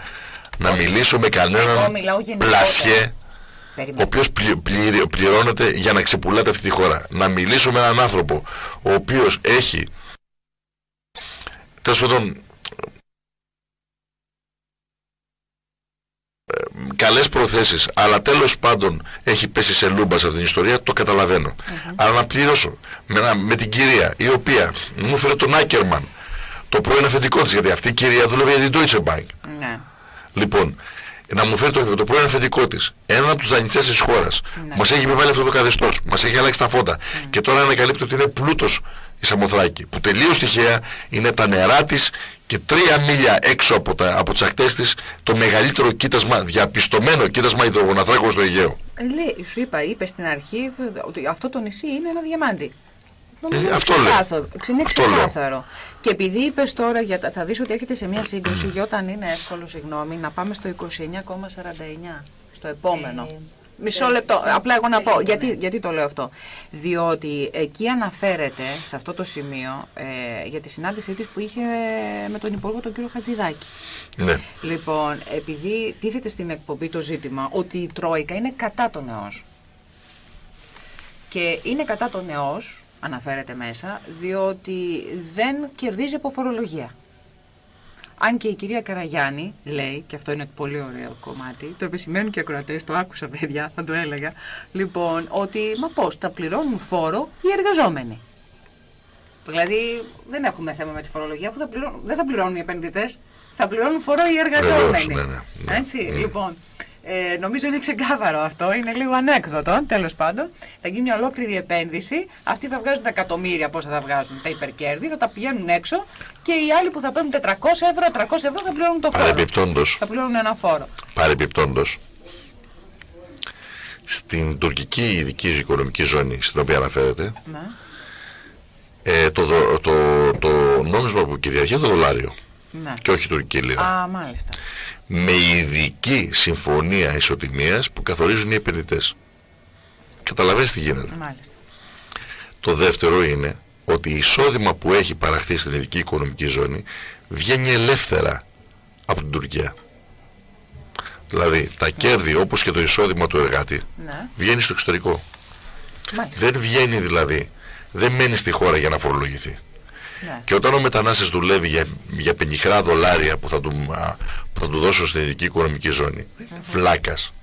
[SPEAKER 2] να μιλήσω με
[SPEAKER 1] Εγώ
[SPEAKER 2] κανέναν
[SPEAKER 1] μιλάω γενικότερα.
[SPEAKER 2] πλασιέ ο
[SPEAKER 1] Περιμένω.
[SPEAKER 2] οποίο πληρώνεται για να ξεπουλάτε αυτή τη χώρα. Να μιλήσω με έναν άνθρωπο ο οποίος έχει τέλος πάντων ε, καλές προθέσεις αλλά τέλος πάντων έχει πέσει σε λούμπα σε αυτήν την ιστορία το καταλαβαίνω αλλά να πληρώσω με, ένα- με την κυρία η οποία μου έφερε τον Άκερμαν το πρώην αφεντικό της γιατί αυτή η κυρία δούλευε για την Deutsche Bank
[SPEAKER 1] Ναι.
[SPEAKER 2] Λοιπόν, να μου φέρει το, το πρώην αφεντικό της, έναν από τους δανειστές της χώρας,
[SPEAKER 1] Ναι.
[SPEAKER 2] μας έχει επιβάλει αυτό το καθεστώς, μας έχει αλλάξει τα φώτα και τώρα ανακαλύπτει ότι είναι πλούτος η Σαμοθράκη, που τελείως τυχαία είναι τα νερά της και τρία μίλια έξω από, τα, από τις ακτές της το μεγαλύτερο κοίτασμα, διαπιστωμένο κοίτασμα υδρογοναθράκων στο Αιγαίο.
[SPEAKER 1] Ε, λέει, σου είπα, είπε στην αρχή δε- ότι αυτό το νησί είναι ένα διαμάντι. Νομίζω
[SPEAKER 2] Ε,
[SPEAKER 1] είναι
[SPEAKER 2] αυτό λέω.
[SPEAKER 1] ξεκάθαρο. Είναι
[SPEAKER 2] Αυτό λέω.
[SPEAKER 1] ξεκάθαρο. Και επειδή είπες τώρα, για, τα- θα δεις ότι έρχεται σε μια σύγκρουση για όταν είναι εύκολο, συγγνώμη, να πάμε στο 29,49. Στο επόμενο.
[SPEAKER 4] Ε,
[SPEAKER 1] Μισό
[SPEAKER 4] δεν-
[SPEAKER 1] λεπτό.
[SPEAKER 4] δεν-
[SPEAKER 1] Απλά εγώ να
[SPEAKER 4] δεν
[SPEAKER 1] πω.
[SPEAKER 4] είναι.
[SPEAKER 1] Γιατί, γιατί το λέω αυτό. Διότι εκεί αναφέρεται, σε αυτό το σημείο, ε, για τη συνάντησή της που είχε με τον Υπουργό τον κύριο Χατζηδάκη.
[SPEAKER 2] Ναι.
[SPEAKER 1] Λοιπόν, επειδή τίθεται στην εκπομπή το ζήτημα ότι η Τρόικα είναι κατά τον ΕΟΣ. Και είναι κατά τον ΕΟΣ, αναφέρεται μέσα, διότι δεν κερδίζει από φορολογία. Αν και η κυρία Καραγιάννη λέει, και αυτό είναι πολύ ωραίο κομμάτι, το επισημαίνουν και οι ακροατές, το άκουσα παιδιά, θα το έλεγα, λοιπόν, ότι μα πώς, θα πληρώνουν φόρο οι εργαζόμενοι. Δηλαδή δεν έχουμε θέμα με τη φορολογία που θα πληρώνουν, δεν θα πληρώνουν οι επενδυτές, θα πληρώνουν φορό οι
[SPEAKER 2] Βεβαίως,
[SPEAKER 1] εργαζόμενοι.
[SPEAKER 2] ναι, ναι, ναι.
[SPEAKER 1] Έτσι,
[SPEAKER 2] Ναι.
[SPEAKER 1] λοιπόν. Ε, νομίζω είναι ξεκάθαρο αυτό, είναι λίγο ανέκδοτο, τέλος πάντων. Θα γίνει μια ολόκληρη επένδυση. Αυτοί θα βγάζουν τα εκατομμύρια, πόσα θα βγάζουν, τα υπερκέρδη, θα τα πηγαίνουν έξω και οι άλλοι που θα παίρνουν 400 ευρώ, 300 ευρώ θα πληρώνουν το φόρο.
[SPEAKER 2] Παρεμπιπτόντως,
[SPEAKER 1] Θα πληρώνουν ένα φόρο.
[SPEAKER 2] παρεμπιπτόντως, στην τουρκική ειδική οικονομική ζώνη στην οποία αναφέρεται,
[SPEAKER 1] Ναι.
[SPEAKER 2] ε, το, δο- το, το νόμισμα που κυριαρχεί είναι το δολάριο
[SPEAKER 1] ναι.
[SPEAKER 2] και όχι η τουρκική λίρα.
[SPEAKER 1] Α, μάλιστα.
[SPEAKER 2] Με ειδική συμφωνία ισοτιμίας που καθορίζουν οι επενδυτές. Καταλαβαίνεις τι γίνεται.
[SPEAKER 1] Μάλιστα.
[SPEAKER 2] Το δεύτερο είναι ότι εισόδημα που έχει παραχθεί στην ειδική οικονομική ζώνη βγαίνει ελεύθερα από την Τουρκία. Δηλαδή τα κέρδη όπως και το εισόδημα του εργάτη
[SPEAKER 1] Ναι,
[SPEAKER 2] βγαίνει στο εξωτερικό.
[SPEAKER 1] μάλιστα.
[SPEAKER 2] Δεν βγαίνει δηλαδή, δεν μένει στη χώρα για να φορολογηθεί.
[SPEAKER 1] Ναι.
[SPEAKER 2] Και όταν ο μετανάστης δουλεύει για, για πενιχρά δολάρια που θα, του, α, που θα του δώσουν στην ειδική οικονομική ζώνη, βλάκας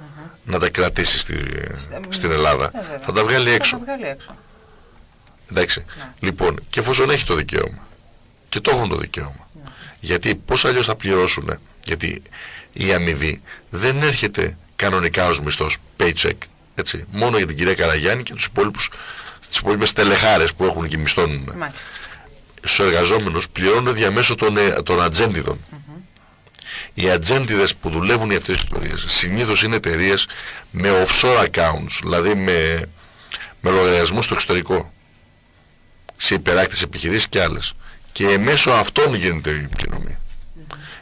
[SPEAKER 1] Μμμ.
[SPEAKER 2] να τα κρατήσει στη,
[SPEAKER 1] Ε,
[SPEAKER 2] στην Ελλάδα,
[SPEAKER 1] ε, βέβαια.
[SPEAKER 2] θα τα βγάλει έξω.
[SPEAKER 1] Θα τα βγάλει έξω.
[SPEAKER 2] Εντάξει.
[SPEAKER 1] Ναι.
[SPEAKER 2] Λοιπόν, και εφόσον έχει το δικαίωμα. Και το έχουν το δικαίωμα.
[SPEAKER 1] Ναι.
[SPEAKER 2] Γιατί πώς αλλιώς θα πληρώσουν. Γιατί η αμοιβή δεν έρχεται κανονικά ως μισθός paycheck. Έτσι. Μόνο για την κυρία Καραγιάννη και τους υπόλοιπους. Τις υπόλοιπες τελεχάρες που έχουν και μισθώνουν.
[SPEAKER 1] Μάλιστα.
[SPEAKER 2] Στους εργαζόμενους πληρώνουν διαμέσου των, ε, των ατζέντιδων.
[SPEAKER 1] Μμμ.
[SPEAKER 2] Οι ατζέντιδες που δουλεύουν για αυτές τις ιστορίες συνήθως είναι εταιρείες με offshore accounts, δηλαδή με, με λογαριασμούς στο εξωτερικό. Σε υπεράκτε επιχειρήσεις και άλλες. Και μέσω αυτών γίνεται η πληρωμή.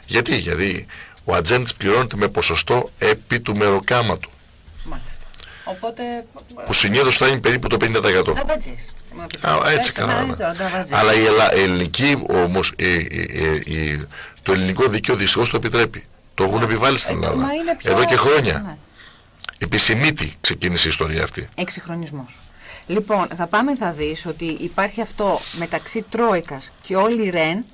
[SPEAKER 2] Γιατί, γιατί ο ατζέντης πληρώνεται με ποσοστό επί του μεροκάματου,
[SPEAKER 1] Μάλιστα. Οπότε.
[SPEAKER 2] που συνήθως φτάνει περίπου το 50%.
[SPEAKER 1] Νταβατζής.
[SPEAKER 2] Α, έτσι
[SPEAKER 1] κάναμε.
[SPEAKER 2] κάναμε. Αλλά η, Ελλα... η ελληνική όμως, η- η- η- η- το ελληνικό δίκαιο δυστυχώς το επιτρέπει. Το έχουν επιβάλει στην Ελλάδα.
[SPEAKER 1] Ε, Μα είναι πιο...
[SPEAKER 2] Εδώ και χρόνια.
[SPEAKER 1] Ναι.
[SPEAKER 2] Επισημίτη ξεκίνησε η ιστορία αυτή.
[SPEAKER 1] Εξυγχρονισμός. Λοιπόν, θα πάμε θα δεις ότι υπάρχει αυτό μεταξύ Τρόικας και όλη Ρεν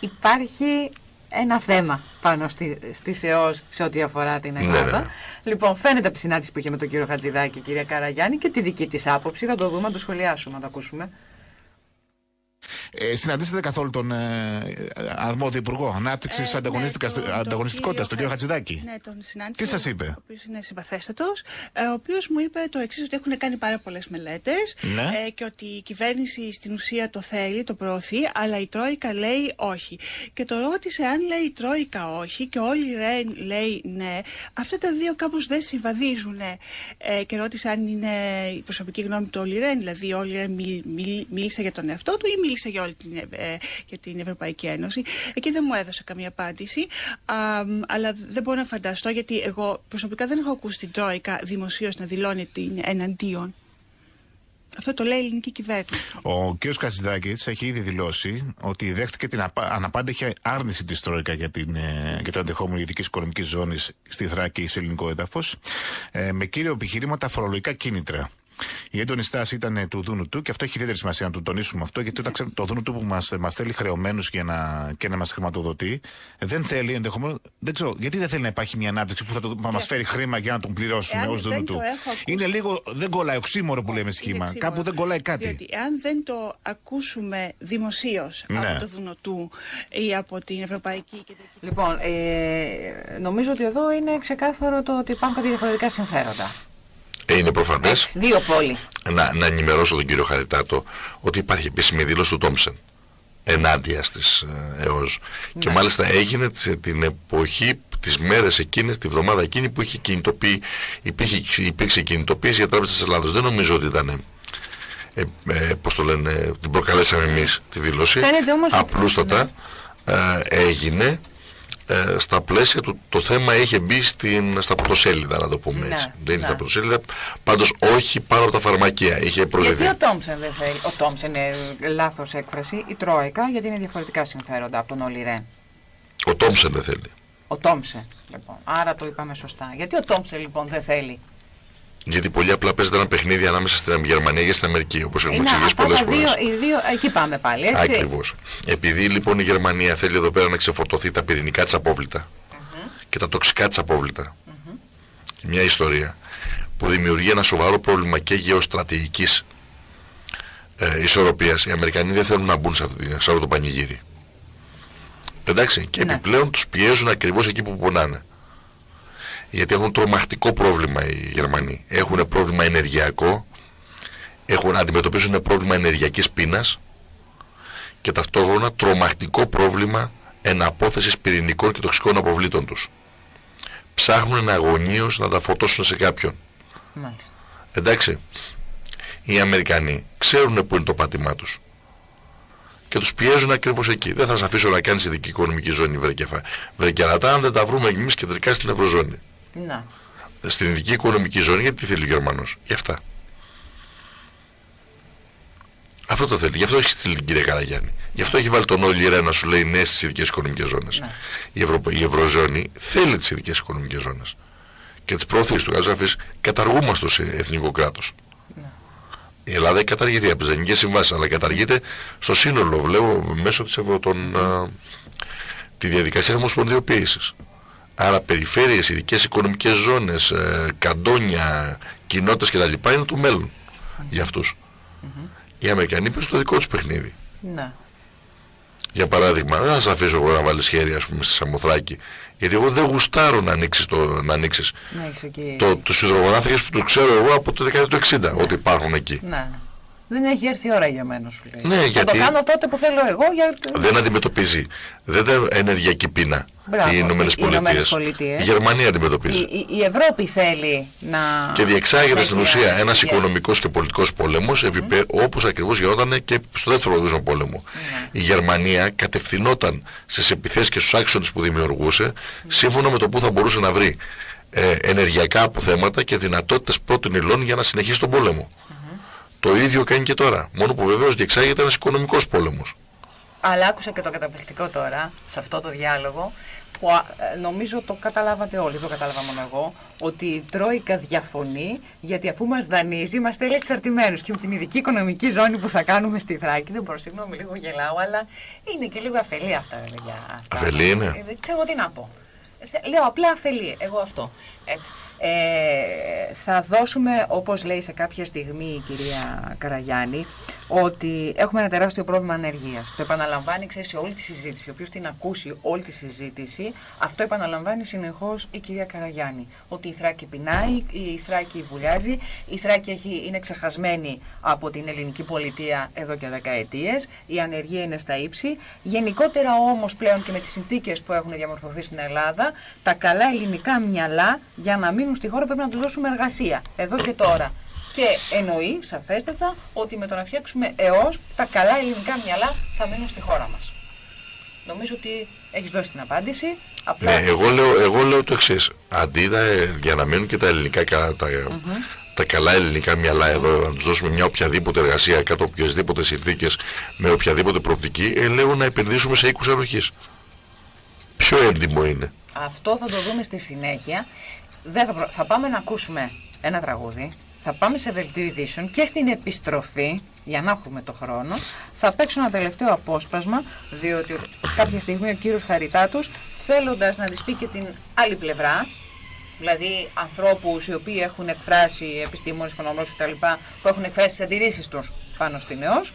[SPEAKER 1] υπάρχει ένα θέμα πάνω στη, στη ΣΕΟΣ σε ό,τι αφορά την
[SPEAKER 2] Ναι,
[SPEAKER 1] Ελλάδα.
[SPEAKER 2] ναι, ναι.
[SPEAKER 1] Λοιπόν, φαίνεται από τη συνάντηση που είχε με τον κύριο Χατζηδάκη και κυρία Καραγιάννη και τη δική της άποψη. Θα το δούμε, να το σχολιάσουμε, να το ακούσουμε.
[SPEAKER 5] Ε, συναντήσατε καθόλου τον ε, αρμόδιο υπουργό ανάπτυξης
[SPEAKER 4] Ε,
[SPEAKER 5] ανταγωνιστικότητα,
[SPEAKER 4] ναι, τον- τον
[SPEAKER 5] ανταγωνιστικότητας, τον κύριο Χατζηδάκη;
[SPEAKER 4] Ναι, τον συνάντησα.
[SPEAKER 5] Τι σας είπε;
[SPEAKER 4] Ο οποίος είναι συμπαθέστατος, ο οποίος μου είπε το εξής: Ότι έχουν κάνει πάρα πολλές μελέτες
[SPEAKER 5] Ναι.
[SPEAKER 4] ε, και ότι η κυβέρνηση στην ουσία το θέλει, το προωθεί, αλλά η Τρόικα λέει όχι. Και το ρώτησε αν λέει η Τρόικα όχι και όλοι Ρεν λέει ναι. Αυτά τα δύο κάπως δεν συμβαδίζουν. Ε, και ρώτησε αν είναι η προσωπική γνώμη του Όλη Ρεν, δηλαδή ο Όλη Ρεν μίλ- μίλ- μίλησε για τον εαυτό του ή μίλησε για όλη την, ε, για την Ευρωπαϊκή Ένωση. Εκεί δεν μου έδωσε καμία απάντηση. Α, μ, αλλά δεν μπορώ να φανταστώ γιατί εγώ προσωπικά δεν έχω ακούσει την Τρόικα δημοσίως να δηλώνει ότι είναι εναντίον. Αυτό το λέει η ελληνική κυβέρνηση.
[SPEAKER 5] Ο κ. Χατζηδάκη έχει ήδη δηλώσει ότι δέχτηκε την απα- αναπάντεχη άρνηση της Τρόικα για, την, ε, για το ενδεχόμενο ειδικής οικονομικής ζώνης στη Θράκη ή σε ελληνικό έδαφος, ε, με κύριο επιχειρήμα τα φορολογικά κίνητρα. Η έντονη στάση ήταν ε, του Δούνου του και αυτό έχει ιδιαίτερη σημασία να το τονίσουμε αυτό, γιατί όταν ξέρουμε το Δούνου του που μας μας θέλει χρεωμένους να, και να μας χρηματοδοτεί, ε, δεν θέλει ενδεχομένω. Δεν ξέρω, γιατί δεν θέλει να υπάρχει μια ανάπτυξη που θα, το, θα μας φέρει χρήμα για να τον πληρώσουμε
[SPEAKER 4] Εάν
[SPEAKER 5] ως
[SPEAKER 4] δεν
[SPEAKER 5] Δούνου
[SPEAKER 4] το
[SPEAKER 5] του.
[SPEAKER 4] έχω ακούσει-
[SPEAKER 5] Είναι λίγο. Δεν κολλάει οξύμορο που λέμε
[SPEAKER 4] Είναι
[SPEAKER 5] σχήμα.
[SPEAKER 4] εξήμορο.
[SPEAKER 5] Κάπου δεν κολλάει κάτι.
[SPEAKER 4] Διότι αν δεν το ακούσουμε δημοσίως
[SPEAKER 5] Ναι.
[SPEAKER 4] από το Δουνοτού ή από την Ευρωπαϊκή Κεντρική
[SPEAKER 1] Λοιπόν, ε, νομίζω ότι εδώ είναι ξεκάθαρο το ότι υπάρχουν κάποια διαφορετικά συμφέροντα.
[SPEAKER 2] Ε, είναι προφανές
[SPEAKER 1] Έτσι, δύο πόλοι.
[SPEAKER 2] να, να ενημερώσω τον κύριο Χαριτάτο ότι υπάρχει επίσημη δήλωση του Τόμψεν ενάντια στις ε, ΕΟΣ. Και
[SPEAKER 1] Ναι.
[SPEAKER 2] μάλιστα έγινε σε την εποχή, τις μέρες εκείνες, τη βδομάδα εκείνη που είχε κινητοποιεί, υπήρχε, υπήρξε κινητοποίηση για τράπεζα της Ελλάδος. Δεν νομίζω ότι ήταν. Ε, ε, πώς το λένε, την προκαλέσαμε εμείς τη δήλωση.
[SPEAKER 1] Φαίνεται όμως ότι-
[SPEAKER 2] Απλούστατα ε, έγινε ε, στα πλαίσια του, το θέμα είχε μπει στην, στα πρωτοσέλιδα, να το πούμε
[SPEAKER 1] Ναι,
[SPEAKER 2] έτσι. Δεν είναι
[SPEAKER 1] ναι.
[SPEAKER 2] στα πρωτοσέλιδα, πάντως όχι πάνω από τα φαρμακεία. Είχε προσδεθεί.
[SPEAKER 1] Γιατί ο Τόμψεν δεν θέλει. Ο Τόμψεν είναι λάθος έκφραση. Η Τρόικα, γιατί είναι διαφορετικά συμφέροντα από τον Όλη Ρεν.
[SPEAKER 2] Ο Τόμψεν δεν θέλει.
[SPEAKER 1] Ο Τόμψεν, λοιπόν. Άρα το είπαμε σωστά. Γιατί ο Τόμψεν, λοιπόν, δεν θέλει.
[SPEAKER 2] Γιατί πολύ απλά παίζεται ένα παιχνίδι ανάμεσα στην Γερμανία και στην Αμερική, όπως έχουμε
[SPEAKER 1] Είναι
[SPEAKER 2] εξηγήσει
[SPEAKER 1] αυτά
[SPEAKER 2] πολλές
[SPEAKER 1] τα
[SPEAKER 2] φορές.
[SPEAKER 1] δύο, οι δύο, εκεί πάμε πάλι, έτσι.
[SPEAKER 2] Ακριβώς. Επειδή λοιπόν η Γερμανία θέλει εδώ πέρα να ξεφορτωθεί τα πυρηνικά της απόβλητα
[SPEAKER 1] Μμμ,
[SPEAKER 2] και τα τοξικά της απόβλητα,
[SPEAKER 1] μμμ.
[SPEAKER 2] μια ιστορία που δημιουργεί ένα σοβαρό πρόβλημα και γεωστρατηγικής ε, ισορροπίας οι Αμερικανοί δεν θέλουν να μπουν σε, αυτή, σε αυτό το πανηγύρι. Εντάξει, και
[SPEAKER 1] Ναι.
[SPEAKER 2] επιπλέον τους πιέζουν ακριβώς εκεί που πονάνε. Γιατί έχουν τρομακτικό πρόβλημα οι Γερμανοί. Έχουν πρόβλημα ενεργειακό, έχουν, αντιμετωπίζουν πρόβλημα ενεργειακής πείνας και ταυτόχρονα τρομακτικό πρόβλημα εναπόθεσης πυρηνικών και τοξικών αποβλήτων τους. Ψάχνουν αγωνίως να τα φορτώσουν σε κάποιον.
[SPEAKER 1] Μάλιστα.
[SPEAKER 2] Εντάξει. Οι Αμερικανοί ξέρουν που είναι το πάτημά τους. Και τους πιέζουν ακριβώς εκεί. Δεν θα σε αφήσω να κάνεις ειδική οικονομική ζώνη βρεκεφά. Βρεκερατά αν δεν τα βρούμε εμείς κεντρικά στην Ευρωζώνη.
[SPEAKER 1] Να.
[SPEAKER 2] Στην ειδική οικονομική ζώνη γιατί τι θέλει ο Γερμανός; Γι' αυτά. Αυτό το θέλει. Γι' αυτό έχει στείλει την κυρία Καραγιάννη. Γι' αυτό έχει βάλει τον Όλη Ρέ να σου λέει ναι στις ειδικές οικονομικές ζώνες.
[SPEAKER 1] Ναι.
[SPEAKER 2] Η, Ευρω... η Ευρωζώνη θέλει τις ειδικές οικονομικές ζώνες. Και τις προωθήσει του Καζάφη καταργούμαστε σε εθνικό κράτος.
[SPEAKER 1] Ναι.
[SPEAKER 2] Η Ελλάδα έχει καταργηθεί από τις ελληνικέ συμβάσεις, αλλά καταργείται στο σύνολο, βλέπω, μέσω της Ευρω... των, α, τη διαδικασία ομοσπονδιοποίησης. Άρα περιφέρειες, ειδικές οικονομικές ζώνες, ε, καντόνια, κοινότητες κτλ. είναι το μέλλον για αυτούς.
[SPEAKER 1] Μμμ.
[SPEAKER 2] Οι Αμερικανοί παίζουν το δικό τους παιχνίδι.
[SPEAKER 1] Να.
[SPEAKER 2] Για παράδειγμα, δεν θα σε αφήσω εγώ να βάλεις χέρι ας πούμε στη Σαμοθράκη. Γιατί εγώ δεν γουστάρω να ανοίξεις, το, να ανοίξεις
[SPEAKER 1] Να έχεις εκεί.
[SPEAKER 2] το, τους υδρογονάθρακες που τους ξέρω εγώ από το δεκαετία του 60 ότι υπάρχουν εκεί.
[SPEAKER 1] Ναι. Δεν έχει έρθει η ώρα για μένα, σου λέει.
[SPEAKER 2] Ναι,
[SPEAKER 1] θα
[SPEAKER 2] γιατί-
[SPEAKER 1] το κάνω τότε που θέλω εγώ για.
[SPEAKER 2] Δεν αντιμετωπίζει. Δεν είναι ενεργειακή πείνα
[SPEAKER 1] Μπράβο,
[SPEAKER 2] οι Ηνωμένες
[SPEAKER 1] οι Ηνωμένες
[SPEAKER 2] Πολιτείες.
[SPEAKER 1] Πολιτείες.
[SPEAKER 2] Η Γερμανία
[SPEAKER 1] Η,
[SPEAKER 2] αντιμετωπίζει.
[SPEAKER 1] η, η Ευρώπη θέλει να.
[SPEAKER 2] Και διεξάγεται
[SPEAKER 1] να
[SPEAKER 2] στην
[SPEAKER 1] έχει
[SPEAKER 2] ουσία
[SPEAKER 1] ένας
[SPEAKER 2] ένα
[SPEAKER 1] σχεδιασμό.
[SPEAKER 2] οικονομικός και πολιτικός πόλεμος, όπως ακριβώς γινόταν και στο δεύτερο παγκόσμιο πόλεμο.
[SPEAKER 1] Ναι.
[SPEAKER 2] Η Γερμανία κατευθυνόταν στις επιθέσεις και στους άξονες που δημιουργούσε, σύμφωνα με το που θα μπορούσε να βρει ε, ενεργειακά αποθέματα και δυνατότητες πρώτων υλών για να συνεχίσει τον πόλεμο. Το ίδιο κάνει και τώρα. Μόνο που βεβαίως διεξάγεται ένα οικονομικός πόλεμος.
[SPEAKER 1] Αλλά άκουσα και το καταπληκτικό τώρα, σε αυτό το διάλογο, που α, ε, νομίζω το καταλάβατε όλοι, το κατάλαβα μόνο εγώ, ότι η Τρόικα διαφωνεί, γιατί αφού μας δανείζει, μας θέλει εξαρτημένους. Και με την ειδική οικονομική ζώνη που θα κάνουμε στη Θράκη, δεν μπορώ, συγγνώμη, λίγο γελάω, αλλά είναι και λίγο αφελή αυτά, ρε παιδιά. Αυτά.
[SPEAKER 2] Αφελή είναι;
[SPEAKER 1] Ε, Δεν ξέρω τι να πω. Θε- Λέω απλά αφελή, εγώ αυτό. Έτσι. Ε, θα δώσουμε, όπως λέει σε κάποια στιγμή η κυρία Καραγιάννη, ότι έχουμε ένα τεράστιο πρόβλημα ανεργίας. Το επαναλαμβάνει, ξέρεις, σε όλη τη συζήτηση. Όποιος την ακούσει όλη τη συζήτηση, αυτό επαναλαμβάνει συνεχώς η κυρία Καραγιάννη. Ότι η Θράκη πεινάει, η Θράκη βουλιάζει, η Θράκη έχει, είναι ξεχασμένη από την ελληνική πολιτεία εδώ και δεκαετίες, η ανεργία είναι στα ύψη. Γενικότερα όμως πλέον και με τις συνθήκες που έχουν διαμορφωθεί στην Ελλάδα, τα καλά ελληνικά μυαλά για να μείνουν στη χώρα πρέπει να τους δώσουμε εργασία, εδώ και τώρα. Και εννοεί σαφέστατα ότι με το να φτιάξουμε ΕΟΣ τα καλά ελληνικά μυαλά θα μείνουν στη χώρα μας. Νομίζω ότι έχεις δώσει την απάντηση. Απλά...
[SPEAKER 2] Ναι, εγώ λέω, εγώ λέω το εξής. Αντί να, για να μείνουν και τα ελληνικά κα- τα,
[SPEAKER 1] Μμμ.
[SPEAKER 2] τα καλά ελληνικά μυαλά εδώ, να τους δώσουμε μια οποιαδήποτε εργασία κάτω από οποιασδήποτε συνθήκες, με οποιαδήποτε προοπτική, ε, λέω να επενδύσουμε σε οίκους ανοχής. Πιο έντιμο είναι.
[SPEAKER 1] Αυτό θα το δούμε στη συνέχεια. Δεν θα, προ- θα πάμε να ακούσουμε ένα τραγούδι. Θα πάμε σε δελτίο ειδήσεων και στην επιστροφή, για να έχουμε το χρόνο, θα παίξω ένα τελευταίο απόσπασμα, διότι κάποια στιγμή ο κύριος Χαριτάτος, θέλοντας να της πει και την άλλη πλευρά, δηλαδή ανθρώπους οι οποίοι έχουν εκφράσει, επιστήμονες, οικονομολόγους κτλ, που έχουν εκφράσει τις αντιρρήσεις τους πάνω στην ΕΟΣ,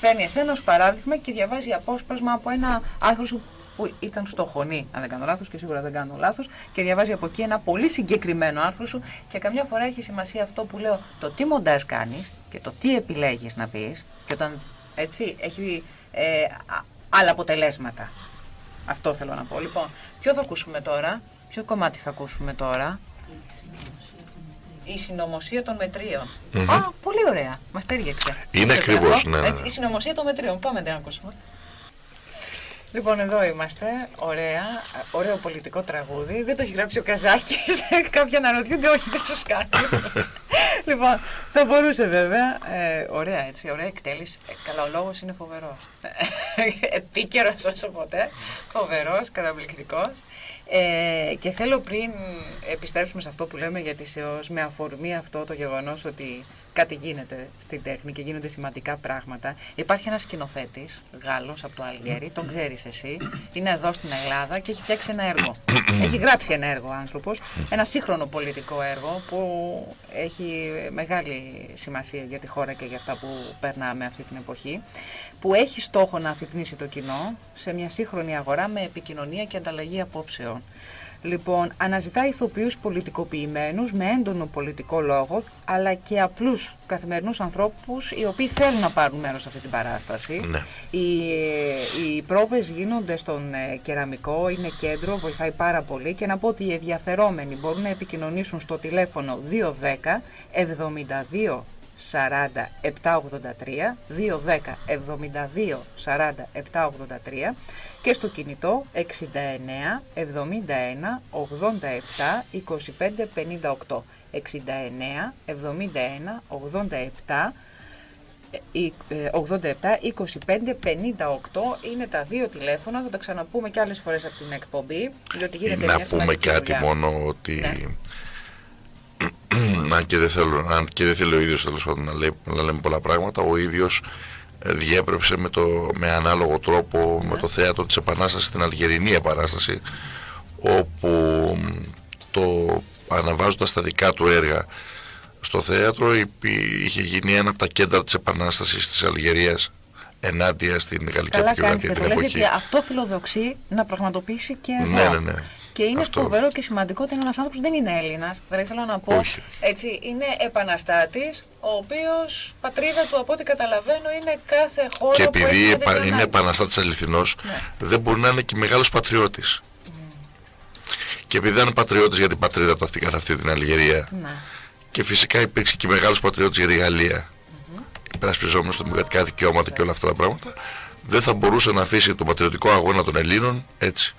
[SPEAKER 1] φέρνει εσένα ως παράδειγμα και διαβάζει απόσπασμα από ένα άρθρο σου που ήταν στο χωνί, αν δεν κάνω λάθος και σίγουρα δεν κάνω λάθος, και διαβάζει από εκεί ένα πολύ συγκεκριμένο άρθρο σου και καμιά φορά έχει σημασία αυτό που λέω, το τι μοντάζ κάνεις και το τι επιλέγεις να πεις και όταν έτσι έχει ε, α- άλλα αποτελέσματα. Αυτό θέλω να πω. Λοιπόν, ποιο θα ακούσουμε τώρα, ποιο κομμάτι θα ακούσουμε τώρα; Η συνωμοσία των μετρίων.
[SPEAKER 2] Μμμ.
[SPEAKER 1] Α, πολύ ωραία. Μας τέριαξε.
[SPEAKER 2] Είναι
[SPEAKER 1] Ξέρετε
[SPEAKER 2] ακριβώς,
[SPEAKER 1] αυτό,
[SPEAKER 2] ναι, ναι.
[SPEAKER 1] έτσι, Η συνωμοσία των μετρίων. Πάμε να την ακούσουμε. Λοιπόν, εδώ είμαστε. Ωραία. Ωραίο πολιτικό τραγούδι. Δεν το έχει γράψει ο Καζάκης. [LAUGHS] Κάποιοι αναρωτιούνται, όχι, δεν το κάνει. [LAUGHS] λοιπόν, θα μπορούσε βέβαια. Ε, ωραία, έτσι. Ωραία εκτέλεση. Ε, καλά, ο λόγος είναι φοβερός. [LAUGHS] Επίκαιρος όσο ποτέ. Φοβερός, καταπληκτικός. Ε, και θέλω πριν επιστρέψουμε σε αυτό που λέμε για τη ΣΕΟΣ με αφορμή αυτό το γεγονός ότι κάτι γίνεται στην τέχνη και γίνονται σημαντικά πράγματα. Υπάρχει ένας σκηνοθέτης, Γάλλος από το Αλγέρι, τον ξέρεις εσύ, είναι εδώ στην Ελλάδα και έχει φτιάξει ένα έργο. έχει γράψει ένα έργο ο άνθρωπος, ένα σύγχρονο πολιτικό έργο που έχει έχει μεγάλη σημασία για τη χώρα και για αυτά που περνάμε αυτή την εποχή, που έχει στόχο να αφυπνίσει το κοινό σε μια σύγχρονη αγορά με επικοινωνία και ανταλλαγή απόψεων. Λοιπόν, αναζητά ηθοποιούς πολιτικοποιημένους με έντονο πολιτικό λόγο, αλλά και απλούς καθημερινούς ανθρώπους οι οποίοι θέλουν να πάρουν μέρος σε αυτή την παράσταση.
[SPEAKER 2] Ναι.
[SPEAKER 1] Οι, οι πρόβες γίνονται στον ε, κεραμικό, είναι κέντρο, βοηθάει πάρα πολύ και να πω ότι οι ενδιαφερόμενοι μπορούν να επικοινωνήσουν στο τηλέφωνο 210 72 40 783 210 72 40 783 και στο κινητό 69 71 87 25 58 69 71 87 87 25 58 είναι τα δύο τηλέφωνα. Θα τα ξαναπούμε και άλλες φορές από την εκπομπή. Διότι γίνεται
[SPEAKER 2] να
[SPEAKER 1] μια
[SPEAKER 2] πούμε
[SPEAKER 1] σημαντική
[SPEAKER 2] κάτι
[SPEAKER 1] δουλειά.
[SPEAKER 2] μόνο ότι
[SPEAKER 1] Ναι. [CLEARS THROAT]
[SPEAKER 2] αν και δεν θέλω, αν και δεν θέλει ο ίδιος τέλος πάντων να, λέει, να λέμε πολλά πράγματα, ο ίδιος ε, διέπρεψε με, το, με ανάλογο τρόπο
[SPEAKER 1] Ναι.
[SPEAKER 2] με το θέατρο της Επανάστασης, την Αλγερινή Επανάσταση, όπου μ, το αναβάζοντας τα δικά του έργα στο θέατρο υπή- είχε γίνει ένα από τα κέντρα της Επανάστασης της Αλγερίας ενάντια στην Γαλλική
[SPEAKER 1] Καλά κάνεις
[SPEAKER 2] Επικρατεία
[SPEAKER 1] και
[SPEAKER 2] την
[SPEAKER 1] το λες,
[SPEAKER 2] εποχή.
[SPEAKER 1] γιατί αυτό φιλοδοξεί να πραγματοποιήσει και εδώ.
[SPEAKER 2] Ναι, ναι, ναι.
[SPEAKER 1] Και είναι
[SPEAKER 2] Αυτό.
[SPEAKER 1] φοβερό και σημαντικό ότι είναι ένας άνθρωπος δεν είναι Έλληνας. Δηλαδή θέλω να πω.
[SPEAKER 2] Όχι.
[SPEAKER 1] Έτσι, είναι επαναστάτης, ο οποίος πατρίδα του από ό,τι καταλαβαίνω είναι κάθε χώρο
[SPEAKER 2] Και
[SPEAKER 1] που έχει
[SPEAKER 2] επειδή
[SPEAKER 1] μια
[SPEAKER 2] επα-
[SPEAKER 1] τέτοια
[SPEAKER 2] είναι
[SPEAKER 1] ανάγκη.
[SPEAKER 2] επαναστάτης αληθινός,
[SPEAKER 1] Ναι.
[SPEAKER 2] δεν μπορεί να είναι και μεγάλος πατριώτης. Και επειδή δεν είναι πατριώτης για την πατρίδα του αυτή καθ' αυτή την Αλγερία,
[SPEAKER 1] Ναι.
[SPEAKER 2] και φυσικά υπήρξε και μεγάλος πατριώτης για τη Γαλλία, υπερασπιζόμενος τα δημοκρατικά δικαιώματα και όλα αυτά τα πράγματα, δεν θα μπορούσε να αφήσει τον πατριωτικό αγώνα των Ελλήνων έτσι.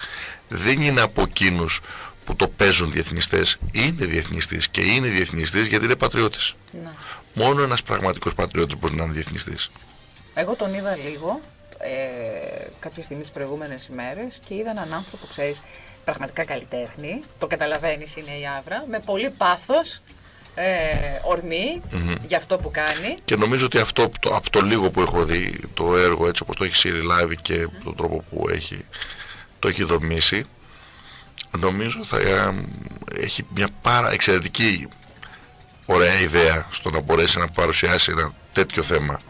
[SPEAKER 2] Δεν είναι από εκείνους που το παίζουν διεθνιστές. Είναι διεθνιστής και είναι διεθνιστής γιατί είναι πατριώτης.
[SPEAKER 1] Ναι.
[SPEAKER 2] Μόνο ένας πραγματικός πατριώτης μπορεί να είναι διεθνιστής.
[SPEAKER 1] Εγώ τον είδα λίγο ε, κάποια στιγμή τις προηγούμενες ημέρες και είδα έναν άνθρωπο, ξέρεις, πραγματικά καλλιτέχνη, το καταλαβαίνεις είναι η Άβρα, με πολύ πάθος, ε, ορμή
[SPEAKER 2] Μμμ.
[SPEAKER 1] για αυτό που κάνει.
[SPEAKER 2] Και νομίζω ότι αυτό από το, από το λίγο που έχω δει το έργο έτσι όπως το έχει συλλάβει και τον τρόπο που έχει, το έχει δομήσει νομίζω θα ε, έχει μια πάρα εξαιρετική ωραία ιδέα στο να μπορέσει να παρουσιάσει ένα τέτοιο θέμα.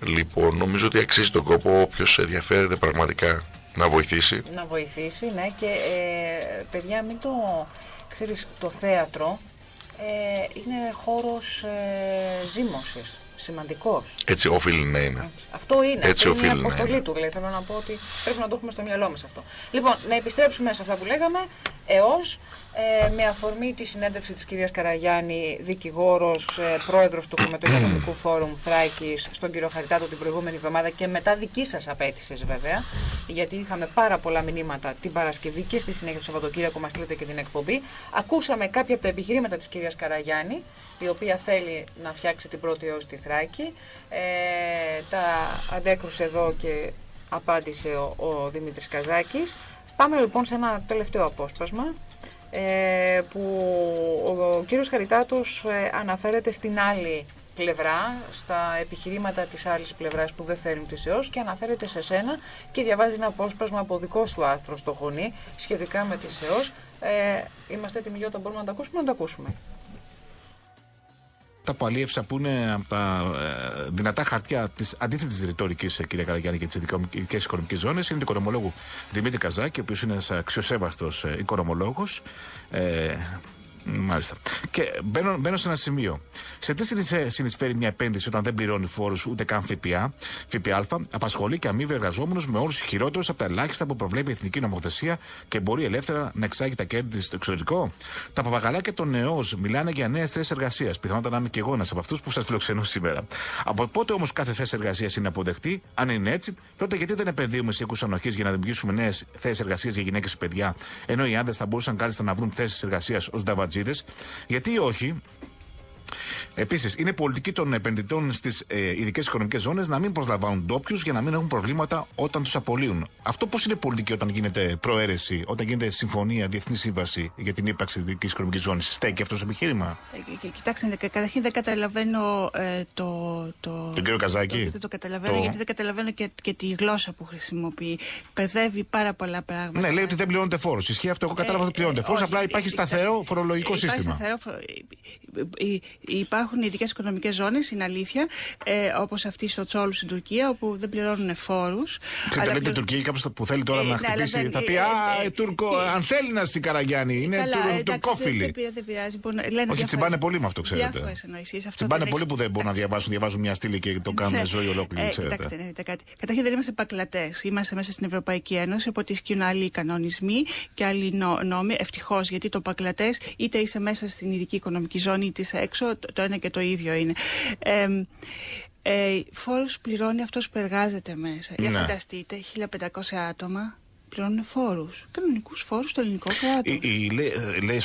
[SPEAKER 2] Λοιπόν, νομίζω ότι αξίζει τον κόπο όποιος ενδιαφέρεται πραγματικά να βοηθήσει.
[SPEAKER 1] Να βοηθήσει, ναι, και ε, παιδιά μην το, ξέρεις, το θέατρο ε, είναι χώρος ε, ζήμωσης, σημαντικός.
[SPEAKER 2] Έτσι οφείλει να είναι.
[SPEAKER 1] Αυτό είναι.
[SPEAKER 2] Έτσι
[SPEAKER 1] αυτή είναι η
[SPEAKER 2] οφείλει να
[SPEAKER 1] αποστολή
[SPEAKER 2] είναι.
[SPEAKER 1] του. Δηλαδή, θέλω να πω ότι πρέπει να το έχουμε στο μυαλό μας αυτό. Λοιπόν, να επιστρέψουμε σε αυτά που λέγαμε. Εώ, ε, με αφορμή τη συνέντευξη της κυρίας Καραγιάννη, δικηγόρος, ε, πρόεδρος του Χρηματοοικονομικού Φόρουμ Θράκης, στον κύριο Χαριτάτο την προηγούμενη εβδομάδα και μετά δική σας απέτηση βέβαια, γιατί είχαμε πάρα πολλά μηνύματα την Παρασκευή και στη συνέχεια του Σαββατοκύριακου μας στείλετε και την εκπομπή. Ακούσαμε κάποια από τα επιχειρήματα της κυρίας Καραγιάννη, η οποία θέλει να φτιάξει την πρώτη έως στη Θράκη. Ε, τα αντέκρουσε εδώ και απάντησε ο, ο Δημήτρης Καζάκης. Πάμε λοιπόν σε ένα τελευταίο απόσπασμα ε, που ο, ο κύριος Χαριτάτος ε, αναφέρεται στην άλλη πλευρά, στα επιχειρήματα της άλλης πλευράς που δεν θέλουν τη ΕΟΣ και αναφέρεται σε σένα και διαβάζει ένα απόσπασμα από δικό σου άρθρο στο Χωνί σχετικά με τη ΕΟΣ. Ε, είμαστε έτοιμοι για όταν μπορούμε να τα ακούσουμε, να τα ακούσουμε.
[SPEAKER 5] Τα που αλίευσα που είναι από τα ε, δυνατά χαρτιά της αντίθετης ρητορικής, κυρία Καραγιάννη, για τι ειδικέ οικονομικέ ζώνε είναι του οικονομολόγου Δημήτρη Καζάκη, ο οποίος είναι ένας αξιοσέβαστος ε, οικονομολόγος. Ε, Μάλιστα. Και μπαίνω, μπαίνω σε ένα σημείο. Σε τι συνεισφέ- συνεισφέρει μια επένδυση όταν δεν πληρώνει φόρους ούτε καν ΦΠΑ, ΦΠΑ, απασχολεί και αμείβει εργαζόμενους με όρους χειρότερους από τα ελάχιστα που προβλέπει η εθνική νομοθεσία και μπορεί ελεύθερα να εξάγει τα κέρδη τη στο εξωτερικό. Τα παπαγαλάκια των ΕΟΣ μιλάνε για νέες θέσεις εργασίας. Πιθανότατα να είμαι και εγώ ένας από αυτούς που σας φιλοξενώ σήμερα. Από πότε όμως κάθε θέση εργασίας είναι αποδεκτή, αν είναι έτσι, τότε γιατί δεν επενδύουμε σε οίκους ανοχής για να δημιουργήσουμε νέες θέσεις εργασίας για γυναίκες και παιδιά, ενώ οι άντρες θα μπορούσαν κάλλιστα να βρουν θέσεις εργασίας ως νταβατζίδε, γιατί όχι Επίσης, είναι πολιτική των επενδυτών στις ε, ειδικές οικονομικές ζώνες να μην προσλαμβάνουν ντόπιους για να μην έχουν προβλήματα όταν τους απολύουν. Αυτό πώς είναι πολιτική όταν γίνεται προαίρεση, όταν γίνεται συμφωνία, διεθνή σύμβαση για την ύπαρξη ειδικής οικονομικής ζώνης; Στέκει αυτός το επιχείρημα;
[SPEAKER 4] Ε, κοιτάξτε, καταρχήν δεν καταλαβαίνω ε, το, το.
[SPEAKER 5] Τον κύριο Καζάκη;
[SPEAKER 4] Δεν το καταλαβαίνω, γιατί δεν καταλαβαίνω και, και τη γλώσσα που χρησιμοποιεί. Παιδεύει πάρα πολλά πράγματα.
[SPEAKER 5] Ναι, λέει ότι δεν πληρώνεται φόρος. Ισχύει αυτό. Εγώ κατάλαβα ότι πληρώνεται φόρος. Απλά υπάρχει σταθερό φορολογικό σύστημα. Σταθερό,
[SPEAKER 4] υπάρχουν ειδικές οικονομικές ζώνες, είναι αλήθεια, ε, όπως αυτή στο Τσόλους στην Τουρκία, όπου δεν πληρώνουν φόρους.
[SPEAKER 5] Ξέρετε, λέτε Τουρκία, κάποιος που θέλει τώρα ε, να ναι, χτυπήσει, θα πει ε, Α, ε, Τούρκο, αν θέλει να Καραγιάννη, είναι τουρκόφιλοι.
[SPEAKER 4] Δεν πειράζει.
[SPEAKER 5] Όχι, τσιμπάνε πολύ με αυτό, ξέρετε. Τσιμπάνε πολύ που δεν μπορούν να διαβάσουν, διαβάζουν μια στήλη και το κάνουν ναι. ζωή ολόκληρη, ξέρετε.
[SPEAKER 4] Καταρχήν δεν είμαστε πακλατές. Είμαστε μέσα στην Ευρωπαϊκή Ένωση, οπότε ισχύουν άλλοι κανονισμοί και άλλοι νόμοι. Ευτυχώς, γιατί το πακλατές είτε είσαι μέσα στην ειδική οικονομική ζώνη είτε είσαι έξω, το ένα και το ίδιο είναι. Ε, ε, φόρους πληρώνει αυτός που εργάζεται μέσα. Ναι. Για φανταστείτε, 1500 άτομα πληρώνουν φόρους. Κανονικούς φόρους στο ελληνικό κράτος.
[SPEAKER 5] Λέει,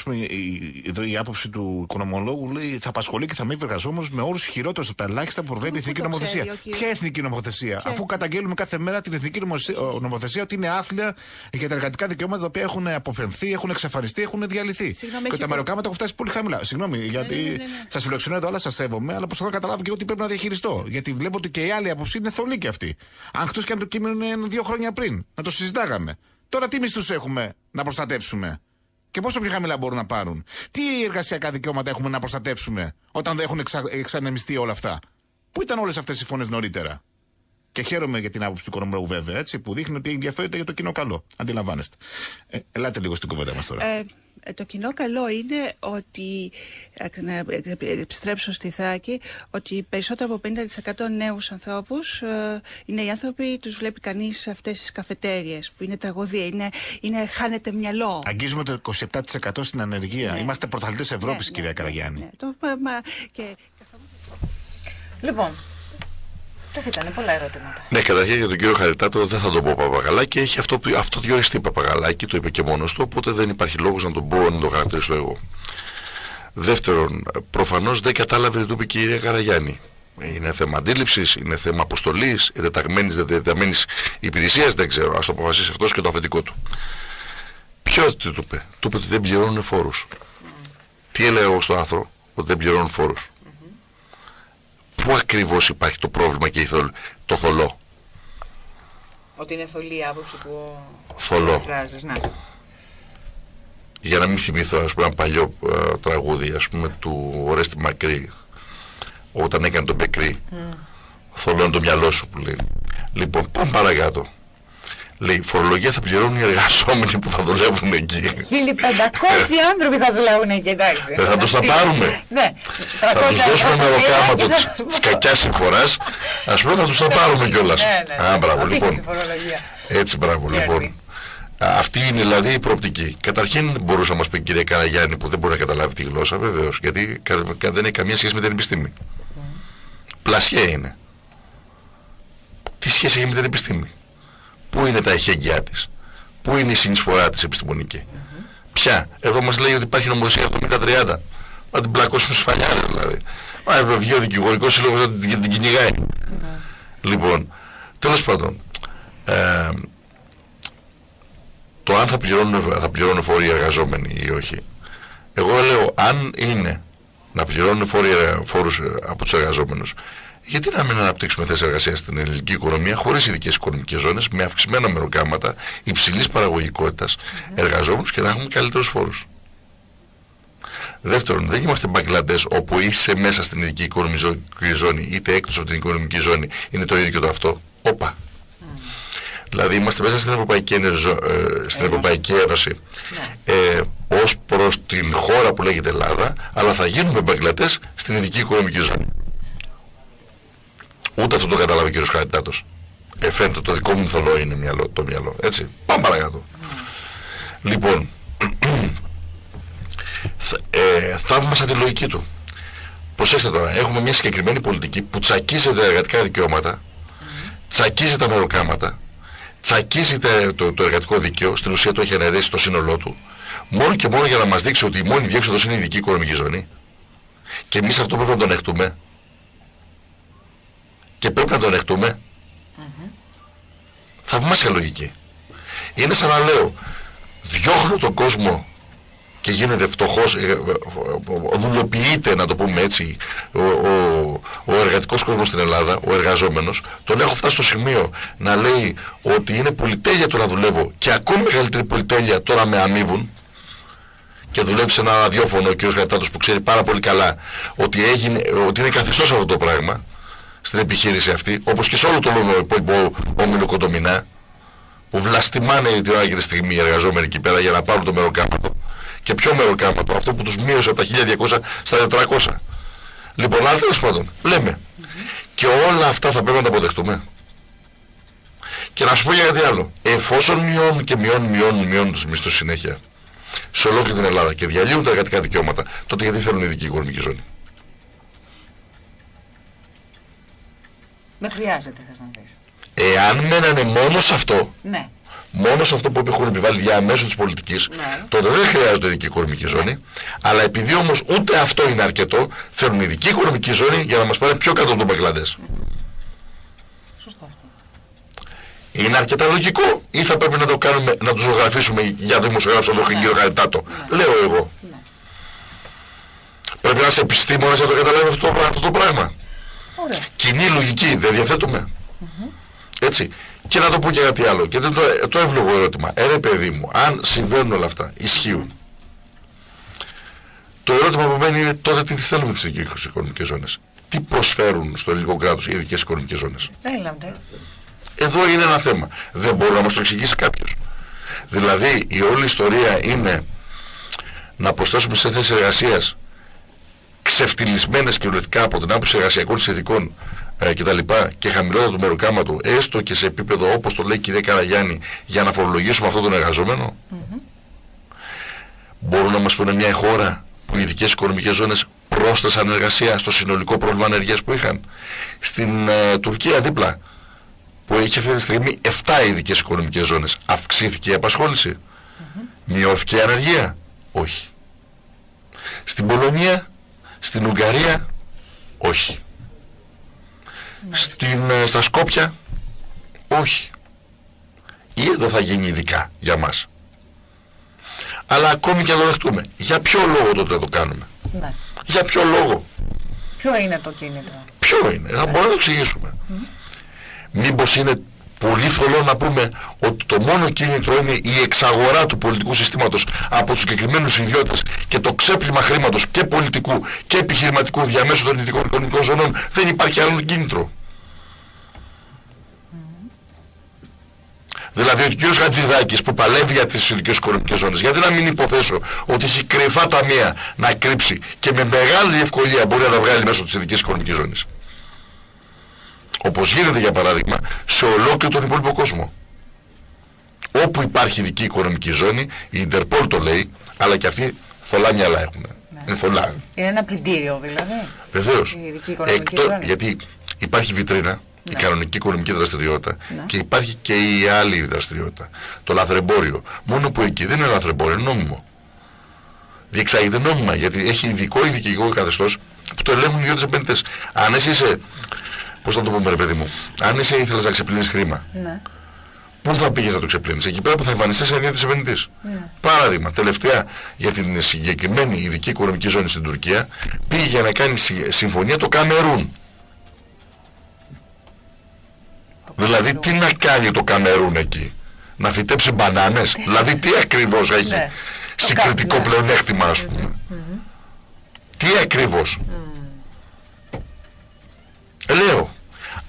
[SPEAKER 5] εδώ η άποψη του οικονομολόγου λέει θα απασχολεί και θα μείνει εργαζόμενος με όρους χειρότερους από τα ελάχιστα που προβλέπει η εθνική νομοθεσία. Ποια εθνική νομοθεσία, Ποια... αφού καταγγέλουμε κάθε μέρα την εθνική νομοθεσία ότι είναι άθλια για τα εργατικά δικαιώματα τα οποία έχουν αποφενθεί, έχουν εξαφανιστεί, έχουν διαλυθεί. Συγγνώμη, και τα μεροκάματα έχουν φτάσει πολύ χαμηλά. Συγγνώμη, ναι, γιατί ναι, ναι, ναι. σας φιλοξενώ εδώ, αλλά σας σέβομαι, αλλά προσπαθώ να καταλάβω και ότι πρέπει να διαχειριστώ. Γιατί βλέπω ότι και η άλλη άποψη είναι θολή και αυτή. Αν και αν το κείμενο είναι δύο χρόνια πριν, να το συζητάγαμε. Τώρα τι μισθούς έχουμε να προστατεύσουμε. Και πόσο πιο χαμηλά μπορούν να πάρουν; Τι εργασιακά δικαιώματα έχουμε να προστατεύσουμε όταν δεν έχουν εξα... εξανεμιστεί όλα αυτά; Πού ήταν όλες αυτές οι φωνές νωρίτερα; Και χαίρομαι για την άποψη του οικονομικού βέβαια, έτσι, που δείχνει ότι ενδιαφέρεται για το κοινό καλό. Αντιλαμβάνεστε. Ε, ελάτε λίγο στην κουβέντα μας τώρα. Ε,
[SPEAKER 4] ε, το κοινό καλό είναι ότι, να επιστρέψω στη Θράκη, ότι περισσότερο από 50% νέους ανθρώπους ε, είναι οι άνθρωποι, τους βλέπει κανείς σε αυτές τις καφετέριες, που είναι τραγωδία, είναι, είναι χάνεται μυαλό.
[SPEAKER 5] Αγγίζουμε το 27% στην ανεργία. Ναι. Είμαστε πρωταθλητές Ευρώπης, ναι, κυρία ναι, Καραγιάννη. Ναι, το, μα,
[SPEAKER 1] και... Λοιπόν, ήταν πολλά ερωτήματα.
[SPEAKER 2] Ναι, καταρχήν για τον κύριο Χαριτάτο δεν θα τον πω παπαγαλάκι. Έχει αυτό, αυτό διοριστεί παπαγαλάκι, το είπε και μόνος του, οπότε δεν υπάρχει λόγος να τον πω να τον χαρακτηρίσω εγώ. Δεύτερον, προφανώς δεν κατάλαβε τι του είπε η κυρία Καραγιάννη. Είναι θέμα αντίληψης, είναι θέμα αποστολής, εντεταγμένης, δεδεταμένη υπηρεσίας, δεν ξέρω. Α το αποφασίσει αυτός και το αφεντικό του. Ποιο τι του είπε, του είπε ότι δεν πληρώνουν φόρους. Mm. Τι έλεγα εγώ στο άνθρωπο, ότι δεν πληρώνουν φόρους. Πού ακριβώς υπάρχει το πρόβλημα και το θολό;
[SPEAKER 1] Ότι είναι θολή η άποψη που
[SPEAKER 2] θολό. να. Για να μην θυμηθώ ας πούμε ένα παλιό ε, τραγούδι ας πούμε του Ορέστη Μακρύ όταν έκανε τον Πεκρή mm. θολώνει το μυαλό σου που λέει. Λοιπόν πάμε παρακάτω. Λέει, φορολογία θα πληρώνουν οι εργαζόμενοι που θα δουλεύουν εκεί. 1500
[SPEAKER 1] άνθρωποι θα δουλεύουν εκεί, εντάξει.
[SPEAKER 2] Δεν θα τους τα πάρουμε.
[SPEAKER 1] Ναι.
[SPEAKER 2] Θα τους δώσουμε μεροκάματο τη κακιάς συμφοράς. Α πούμε, θα τους τα πάρουμε κιόλας. Ναι, ναι. Α, μπράβο, λοιπόν. Έτσι, μπράβο, λοιπόν. Αυτή είναι δηλαδή η προοπτική. Καταρχήν μπορούσε να μας πει η κυρία Καραγιάννη που δεν μπορεί να καταλάβει τη γλώσσα, βεβαίως, γιατί δεν έχει καμία σχέση με την επιστήμη. Πλασιέ είναι. Τι σχέση έχει με την επιστήμη; Πού είναι τα εχέγγυά της, Πού είναι η συνεισφορά της επιστημονική; Mm Ποια; Εδώ μας λέει ότι υπάρχει νομοθεσία 70-30. Να την πλακώσουμε στου φαλιάρε δηλαδή. Μα βγει ο δικηγορικός σύλλογος να την, την κυνηγάει. Λοιπόν, τέλος πάντων. Ε, το αν θα πληρώνουν, θα πληρώνουν φόροι οι εργαζόμενοι ή όχι. Εγώ λέω αν είναι να πληρώνουν φόρου από τους εργαζόμενους γιατί να μην αναπτύξουμε θέσεις εργασίας στην ελληνική οικονομία χωρίς ειδικές οικονομικές ζώνες, με αυξημένα μεροκάματα, υψηλής παραγωγικότητας, mm εργαζόμενους και να έχουμε καλύτερους φόρους. Δεύτερον, δεν είμαστε Μπαγκλαντές όπου είσαι μέσα στην ειδική οικονομική ζώνη, είτε εκτό από την οικονομική ζώνη, είναι το ίδιο και το αυτό. Όπα. Δηλαδή είμαστε μέσα στην Ευρωπαϊκή, ε, στην Ευρωπαϊκή Ένωση ναι. ε, ως προς την χώρα που λέγεται Ελλάδα αλλά θα γίνουμε Μπαγκλατές στην ειδική οικονομική ζώνη. Ούτε αυτό το κατάλαβε ο κ. Χαριτάτο. Ε, φαίνεται το δικό μου θολό είναι μυαλό, το μυαλό. Έτσι. Πάμε παρακάτω. Λοιπόν, [CLEARS THROAT] ε, θαύμασα τη λογική του. Προσέξτε τώρα, έχουμε μια συγκεκριμένη πολιτική που τσακίζει τα εργατικά δικαιώματα, τσακίζει τα μεροκάματα, τσακίζει το, το εργατικό δίκαιο, στην ουσία το έχει αναιρέσει το σύνολό του, μόνο και μόνο για να μας δείξει ότι η μόνη διέξοδος είναι η ειδική οικονομική ζώνη. Και εμείς αυτό πρέπει να τον δεχτούμε. Και πρέπει να τον δεχτούμε. Mm-hmm. Θαυμάσια λογική. Είναι σαν να λέω, διώχνω τον κόσμο και γίνεται φτωχός, ε, ε, δουλοποιείται να το πούμε έτσι ο, ο, ο εργατικός κόσμος στην Ελλάδα, ο εργαζόμενος, τον έχω φτάσει στο σημείο να λέει ότι είναι πολυτέλεια το να δουλεύω και ακόμη μεγαλύτερη πολυτέλεια τώρα με αμείβουν και δουλεύει σε ένα ραδιόφωνο ο κ. Χαρτάτος που ξέρει πάρα πολύ καλά ότι, έγινε, ότι είναι καθιστός αυτό το πράγμα στην επιχείρηση αυτή, όπως και σε όλο το υπόλοιπο όμιλο κοντομινά, που βλαστημάνε την ώρα και τη στιγμή οι εργαζόμενοι εκεί πέρα για να πάρουν το μεροκάματο. Και ποιο μεροκάματο, αυτό που τους μείωσε από τα 1200 στα 400. Λοιπόν, αλλά τέλος πάντων, λέμε. Και όλα αυτά θα πρέπει να τα αποδεχτούμε. Και να σου πω για κάτι άλλο. Εφόσον μειώνουν και μειώνουν, μειώνουν, μειώνουν τους μισθούς συνέχεια σε ολόκληρη την Ελλάδα και διαλύουν τα εργατικά δικαιώματα, τότε γιατί θέλουν ειδική οικονομική ζώνη;
[SPEAKER 1] Δεν χρειάζεται, θες να δεις.
[SPEAKER 2] Εάν μένανε μόνο σε αυτό,
[SPEAKER 1] ναι.
[SPEAKER 2] μόνο σε αυτό που έχουν επιβάλει διαμέσου της πολιτικής, ναι. τότε δεν χρειάζεται ειδική οικονομική ζώνη. Αλλά επειδή όμως ούτε αυτό είναι αρκετό, θέλουν ειδική οικονομική ζώνη για να μας πάνε πιο κάτω από τον Μπαγκλαντές.
[SPEAKER 1] Σωστό
[SPEAKER 2] Είναι αρκετά λογικό ή θα πρέπει να το κάνουμε, να του ζωγραφίσουμε για δημοσιογράφο εδώ ναι. κύριο Καριτάτο. Ναι. Λέω εγώ. Ναι. Πρέπει να είσαι επιστήμονας για να το καταλάβεις αυτό, αυτό το πράγμα. Ωραία. Κοινή λογική, δεν διαθέτουμε. Έτσι. Και να το πω και κάτι άλλο. Και το, το εύλογο ερώτημα. Ε, παιδί μου, αν συμβαίνουν όλα αυτά, ισχύουν. Το ερώτημα που μένει είναι τότε τι θέλουμε τις ειδικέ οικονομικές ζώνες. Τι προσφέρουν στο ελληνικό κράτος οι ειδικέ οικονομικές ζώνες. Εδώ είναι ένα θέμα. Δεν μπορεί να μας το εξηγήσει κάποιος. Δηλαδή η όλη ιστορία είναι να προσθέσουμε σε θέσεις εργασίας ξεφτυλισμένε κυριολεκτικά από την άποψη εργασιακών συνθηκών ε, κτλ. Και, και χαμηλότερο του μεροκάματο, έστω και σε επίπεδο όπως το λέει η κυρία Καραγιάννη, για να φορολογήσουμε αυτόν τον εργαζόμενο. Mm -hmm. Μπορούν να μας πούνε μια χώρα που οι ειδικές οικονομικές ζώνες πρόσθεσαν εργασία στο συνολικό πρόβλημα ανεργίας που είχαν. Στην ε, Τουρκία δίπλα, που έχει αυτή τη στιγμή 7 ειδικές οικονομικές ζώνες, αυξήθηκε η απασχόληση. Mm -hmm. Μειώθηκε η ανεργία. Όχι. Στην Πολωνία, στην Ουγγαρία, όχι. Στην, ε, στα Σκόπια όχι ή εδώ θα γίνει ειδικά για μας αλλά ακόμη και να το δεχτούμε για ποιο λόγο τότε το κάνουμε; Ναι. για ποιο λόγο;
[SPEAKER 1] Ποιο είναι το κίνητρο;
[SPEAKER 2] Ποιο είναι, θα μπορούμε να το εξηγήσουμε mm. μήπως είναι πολύ θολό να πούμε ότι το μόνο κίνητρο είναι η εξαγορά του πολιτικού συστήματος από τους συγκεκριμένους ιδιώτες και το ξέπλυμα χρήματος και πολιτικού και επιχειρηματικού διαμέσου των ειδικών οικονομικών ζωνών δεν υπάρχει άλλο κίνητρο. Δηλαδή ο κ. Χατζηδάκης που παλεύει για τις ειδικές οικονομικές ζώνες γιατί να μην υποθέσω ότι έχει κρυφά ταμεία να κρύψει και με μεγάλη ευκολία μπορεί να τα βγάλει μέσω της ειδικής οικονομικής ζώνης; Όπως γίνεται για παράδειγμα σε ολόκληρο τον υπόλοιπο κόσμο. Όπου υπάρχει ειδική οικονομική ζώνη, η Ιντερπόλ το λέει, αλλά και αυτοί θολά μυαλά έχουν. Ναι. Είναι θολά.
[SPEAKER 1] Είναι ένα πλυντήριο δηλαδή.
[SPEAKER 2] Βεβαίως. Γιατί υπάρχει βιτρίνα, η ναι. κανονική οικονομική δραστηριότητα ναι. και υπάρχει και η άλλη δραστηριότητα. Το λαθρεμπόριο. Μόνο που εκεί δεν είναι λαθρεμπόριο, είναι νόμιμο. Διεξάγεται νόμιμα γιατί έχει ειδικό ειδικηγικό καθεστώς που το ελέγχουν οι ιδιώτες επενδυτές. Αν εσύ είσαι Πώς θα το πούμε, ρε παιδί μου; Αν εσύ ήθελε να ξεπλύνεις χρήμα, ναι. πού θα πήγες να το ξεπλύνεις, εκεί πέρα που θα εμφανιστείς σε ιδιαίτερη επενδυτής. Ναι. Παράδειγμα, τελευταία για την συγκεκριμένη ειδική οικονομική ζώνη στην Τουρκία, πήγε για να κάνει συμφωνία το Καμερούν. δηλαδή, τι να κάνει το Καμερούν εκεί, να φυτέψει μπανάνες, δηλαδή τι ακριβώς έχει ναι. συγκριτικό ναι. πλεονέκτημα, ας πούμε; Τι ακριβώς; Λέω,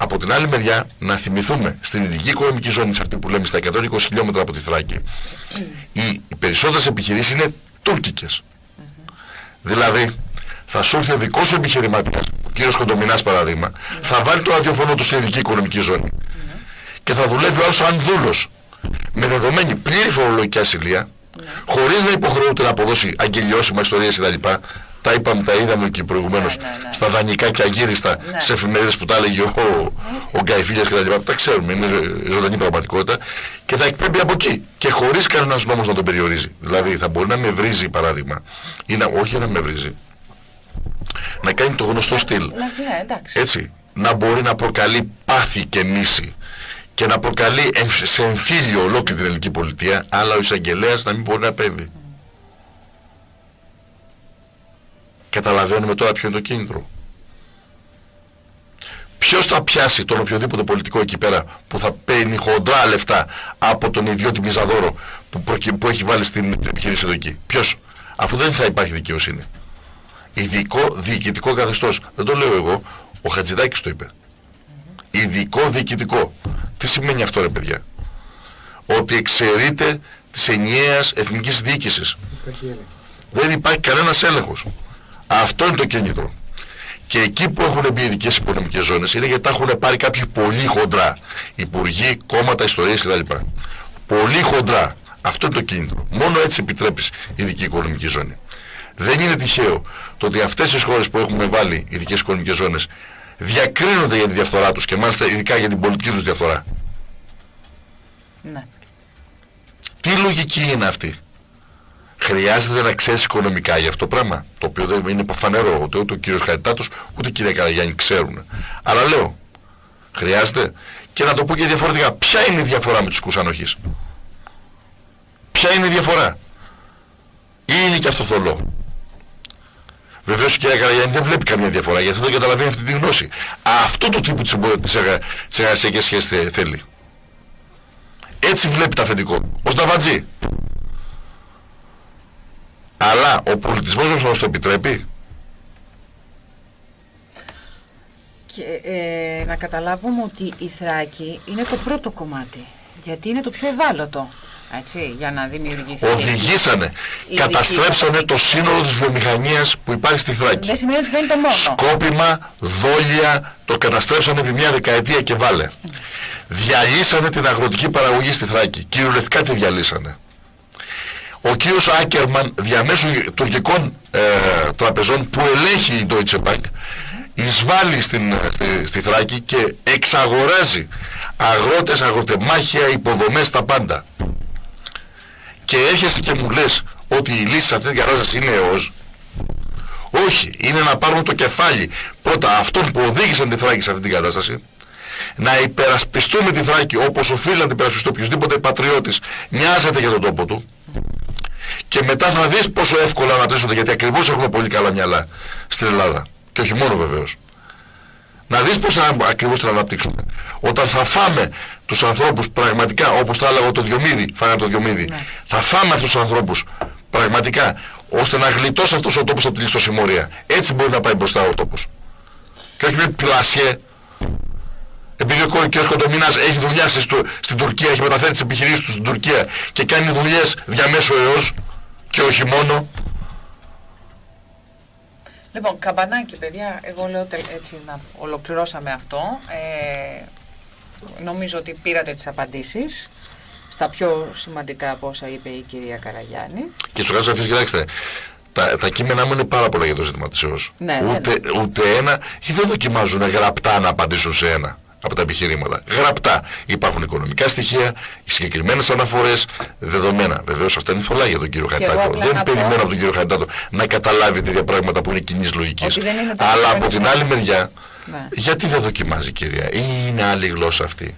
[SPEAKER 2] από την άλλη μεριά, να θυμηθούμε στην ειδική οικονομική ζώνη, σε αυτή που λέμε στα 120 χιλιόμετρα από τη Θράκη, οι, οι περισσότερες επιχειρήσεις είναι τουρκικές. Δηλαδή, θα σου έρθει ο δικός σου επιχειρηματίας, ο κύριος Κοντομινάς παράδειγμα, θα βάλει το ραδιοφωνό του στην ειδική οικονομική ζώνη και θα δουλεύει ως αν δούλο με δεδομένη πλήρη φορολογική ασυλία, χωρίς να υποχρεούται να αποδώσει αγγελιώσιμα ιστορίες κτλ τα είπαμε, τα είδαμε και προηγουμένως ναι, ναι, ναι. στα δανεικά και αγύριστα ναι. σε εφημερίδες που τα έλεγε ο, ο Γκαϊφίλια και τα λοιπά. Τα ξέρουμε, είναι ζωντανή πραγματικότητα και θα εκπέμπει από εκεί και χωρίς κανένας νόμος να τον περιορίζει. Δηλαδή θα μπορεί να με βρίζει παράδειγμα ή να, όχι να με βρίζει. να κάνει το γνωστό στυλ.
[SPEAKER 1] Ναι, εντάξει.
[SPEAKER 2] Έτσι. Να μπορεί να προκαλεί πάθη και μίση και να προκαλεί σε εμφύλιο ολόκληρη την ελληνική πολιτεία, αλλά ο εισαγγελέας να μην μπορεί να επέμβει. Καταλαβαίνουμε τώρα ποιο είναι το κίνητρο. Ποιος θα πιάσει τον οποιοδήποτε πολιτικό εκεί πέρα που θα παίρνει χοντρά λεφτά από τον ιδιώτη Μιζαδόρο που, που έχει βάλει στην επιχείρηση εδώ εκεί; Ποιος, αφού δεν θα υπάρχει δικαιοσύνη. Ειδικό διοικητικό καθεστώς. Δεν το λέω εγώ, ο Χατζηδάκης το είπε. Ειδικό διοικητικό. Τι σημαίνει αυτό, ρε παιδιά; Ότι εξαιρείται της ενιαίας εθνικής διοίκησης. Δεν υπάρχει κανένας έλεγχος. Αυτό είναι το κίνητρο. Και εκεί που έχουν μπει ειδικές οικονομικές ζώνες είναι γιατί τα έχουν πάρει κάποιοι πολύ χοντρά. Υπουργοί, κόμματα, ιστορίες κτλ. Πολύ χοντρά. Αυτό είναι το κίνητρο. Μόνο έτσι επιτρέπεις ειδική οικονομική ζώνη. Δεν είναι τυχαίο το ότι αυτές τις χώρες που έχουμε βάλει ειδικές οικονομικές ζώνες διακρίνονται για τη διαφθορά τους και μάλιστα ειδικά για την πολιτική τους διαφθορά.
[SPEAKER 1] Ναι.
[SPEAKER 2] Τι λογική είναι αυτή; Χρειάζεται να ξέρεις οικονομικά για αυτό το πράγμα. Το οποίο δεν είναι φανερό. Ούτε, ούτε ο κύριος Χαριτάτο ούτε η κυρία Καραγιάννη ξέρουν. Αλλά λέω, χρειάζεται. Και να το πω και διαφορετικά. Ποια είναι η διαφορά με τους κουσανοχεί. Ποια είναι η διαφορά; Ή είναι και αυτό θολό. Βεβαίως η κυρία Καραγιάννη δεν βλέπει καμία διαφορά γιατί δεν καταλαβαίνει αυτή τη γνώση. Αυτό το τύπο της εργασιακής σχέσης θέλει. Έτσι βλέπει τα αφεντικό. Ω Νταβατζή. Αλλά ο πολιτισμός μας το επιτρέπει.
[SPEAKER 1] Και ε, να καταλάβουμε ότι η Θράκη είναι το πρώτο κομμάτι. Γιατί είναι το πιο ευάλωτο. Έτσι, για να δημιουργηθεί.
[SPEAKER 2] Οδηγήσανε, καταστρέψανε το σύνολο της βιομηχανίας που υπάρχει στη Θράκη.
[SPEAKER 1] Δεν σημαίνει ότι δεν είναι το μόνο.
[SPEAKER 2] Σκόπιμα, δόλια, το καταστρέψανε επί μια δεκαετία και βάλε. Διαλύσανε την αγροτική παραγωγή στη Θράκη. Κυριολεκτικά τη διαλύσανε ο κύριος Άκερμαν διαμέσου τουρκικών ε, τραπεζών που ελέγχει η Deutsche Bank εισβάλλει στην, στη, στη Θράκη και εξαγοράζει αγρότες, αγροτεμάχια, υποδομές, τα πάντα. Και έρχεσαι και μου λες ότι η λύση σε αυτή την κατάσταση είναι έως. Όχι, είναι να πάρουμε το κεφάλι πρώτα αυτών που οδήγησαν τη Θράκη σε αυτή την κατάσταση να υπερασπιστούμε τη Θράκη όπως οφείλει να την υπερασπιστεί οποιοδήποτε πατριώτης νοιάζεται για τον τόπο του και μετά θα δεις πόσο εύκολα ανατρέψονται γιατί ακριβώς έχουμε πολύ καλά μυαλά στην Ελλάδα. Και όχι μόνο βεβαίως. Να δεις πως θα ακριβώς την αναπτύξουμε. Όταν θα φάμε τους ανθρώπους πραγματικά όπως τα έλεγα το Διομήδη φάγανε το Διομήδη ναι. θα φάμε αυτούς τους ανθρώπους πραγματικά ώστε να γλιτώσει αυτός ο τόπος από τη ληστοσημωρία έτσι μπορεί να πάει μπροστά ο τόπος. Και όχι με πλασιέ επειδή ο κ. Κοντομίνας έχει δουλειά στην Τουρκία, έχει μεταφέρει τις επιχειρήσεις του στην Τουρκία και κάνει δουλειές διαμέσου έως και όχι μόνο.
[SPEAKER 1] Λοιπόν, καμπανάκι παιδιά, εγώ λέω έτσι να ολοκληρώσαμε αυτό. Ε, νομίζω ότι πήρατε τις απαντήσεις στα πιο σημαντικά από όσα είπε η κυρία Καραγιάννη.
[SPEAKER 2] Και σου κάτω κοιτάξτε, τα, τα κείμενά μου είναι πάρα πολλά για το ζήτημα της ΕΟΣ.
[SPEAKER 1] Ναι,
[SPEAKER 2] ούτε, ναι, ναι. ούτε ένα, ή δεν δοκιμάζουν γραπτά να απαντήσουν σε ένα από τα επιχειρήματα. Γραπτά υπάρχουν οικονομικά στοιχεία, συγκεκριμένες αναφορές, δεδομένα. Βεβαίως αυτά είναι θολά για τον κύριο Χαϊτάτο. Δεν περιμένω από τον κύριο Χαϊτάτο να καταλάβει τέτοια πράγματα που είναι κοινής λογικής. Αλλά από την άλλη μεριά, ναι. γιατί δεν δοκιμάζει κυρία, ή είναι άλλη γλώσσα αυτή;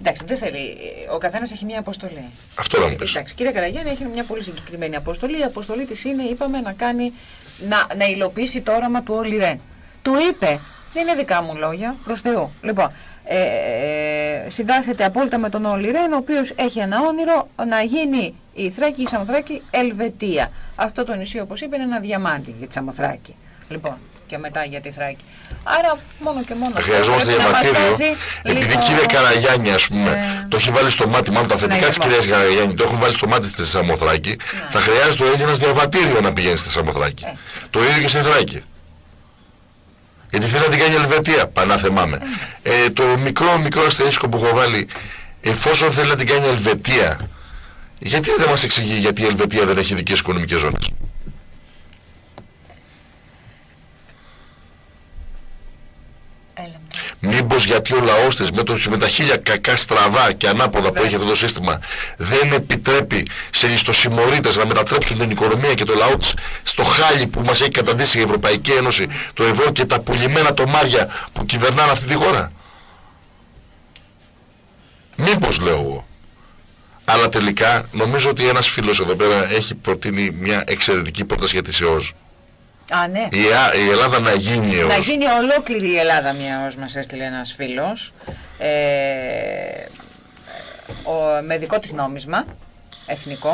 [SPEAKER 1] Εντάξει, δεν θέλει. Ο καθένας έχει μια αποστολή.
[SPEAKER 2] Αυτό να μου πεις.
[SPEAKER 1] Εντάξει, κύριε Καραγιάννη έχει μια πολύ συγκεκριμένη αποστολή. Η αποστολή της είναι, είπαμε, να κάνει. να, να υλοποιήσει το όραμα του Όλη Ρεν. Του είπε δεν είναι δικά μου λόγια, προς Θεού. Λοιπόν, ε, ε, συντάσσεται απόλυτα με τον Όλη Ρεν, ο οποίος έχει ένα όνειρο να γίνει η Θράκη, η Σαμοθράκη, Ελβετία. Αυτό το νησί, όπως είπε, είναι ένα διαμάντι για τη Σαμοθράκη. Λοιπόν, και μετά για τη Θράκη. Άρα μόνο και μόνο.
[SPEAKER 2] Χρειαζόμαστε διαβατήριο. Επειδή κύριε Καραγιάννη, ας πούμε, το έχει βάλει στο μάτι, μάλλον τα θετικά της κυρίας Καραγιάννη το έχουν βάλει στο μάτι τη Σαμοθράκη, ναι. θα χρειάζεται ο Έλληνα διαβατήριο να πηγαίνει στη Σαμοθράκη. Ε. Το ίδιο και στη Θράκη. Γιατί θέλει να την κάνει η Ελβετία, πανά θεμάμαι. Ε, το μικρό μικρό αστερίσκο που έχω βάλει, εφόσον θέλει να την κάνει η Ελβετία, γιατί δεν μας εξηγεί γιατί η Ελβετία δεν έχει δικές οικονομικές ζώνες; Μήπως γιατί ο λαός της με, το, με τα χίλια κακά στραβά και ανάποδα που
[SPEAKER 1] Ναι.
[SPEAKER 2] έχει αυτό το σύστημα δεν επιτρέπει σε ιστοσημωρίτες να μετατρέψουν την οικονομία και το λαό της στο χάλι που μας έχει καταντήσει η Ευρωπαϊκή Ένωση, το ευρώ και τα πουλημένα τομάρια που κυβερνάνε αυτή τη χώρα; Μήπως λέω εγώ. Αλλά τελικά νομίζω ότι ένας φίλος εδώ πέρα έχει προτείνει μια εξαιρετική πρόταση για τη ΣΕΟΖ.
[SPEAKER 1] Α, ναι.
[SPEAKER 2] Η, Α- η Ελλάδα να γίνει ΕΟΣ.
[SPEAKER 1] Να γίνει ολόκληρη η Ελλάδα μια ως μας έστειλε ένας φίλος ε, ο, με δικό της νόμισμα εθνικό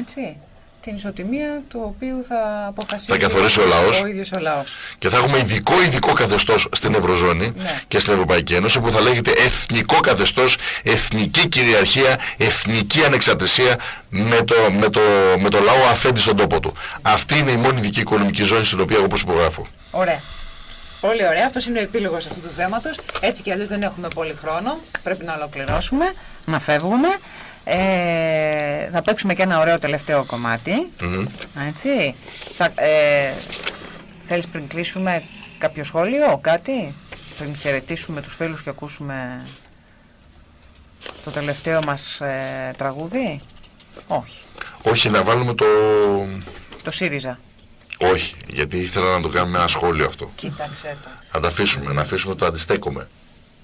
[SPEAKER 1] έτσι, την ισοτιμία του οποίου θα αποφασίσει
[SPEAKER 2] Θα καθορίσει ο λαός.
[SPEAKER 1] ο ίδιος ο λαός.
[SPEAKER 2] Και θα έχουμε ειδικό ειδικό καθεστώς στην Ευρωζώνη
[SPEAKER 1] Ναι.
[SPEAKER 2] και στην Ευρωπαϊκή Ένωση που θα λέγεται εθνικό καθεστώς, εθνική κυριαρχία, εθνική ανεξαρτησία με το, με το, με το λαό αφέντη στον τόπο του. Αυτή είναι η μόνη ειδική οικονομική ζώνη στην οποία εγώ προσυπογράφω.
[SPEAKER 1] Ωραία. Πολύ ωραία. Αυτός είναι ο επίλογος αυτού του θέματος. Έτσι κι αλλιώς δεν έχουμε πολύ χρόνο. Πρέπει να ολοκληρώσουμε, να φεύγουμε. Ε, θα παίξουμε και ένα ωραίο τελευταίο κομμάτι.
[SPEAKER 2] Μμμ.
[SPEAKER 1] Έτσι. Θα, ε, θέλεις πριν κλείσουμε κάποιο σχόλιο, κάτι; Πριν χαιρετήσουμε τους φίλους και ακούσουμε το τελευταίο μας ε, τραγούδι; Όχι.
[SPEAKER 2] Όχι να βάλουμε το...
[SPEAKER 1] Το ΣΥΡΙΖΑ.
[SPEAKER 2] Όχι, γιατί ήθελα να το κάνουμε ένα σχόλιο αυτό.
[SPEAKER 1] Κοίταξε το.
[SPEAKER 2] Να τα αφήσουμε, να αφήσουμε το αντιστέκομαι.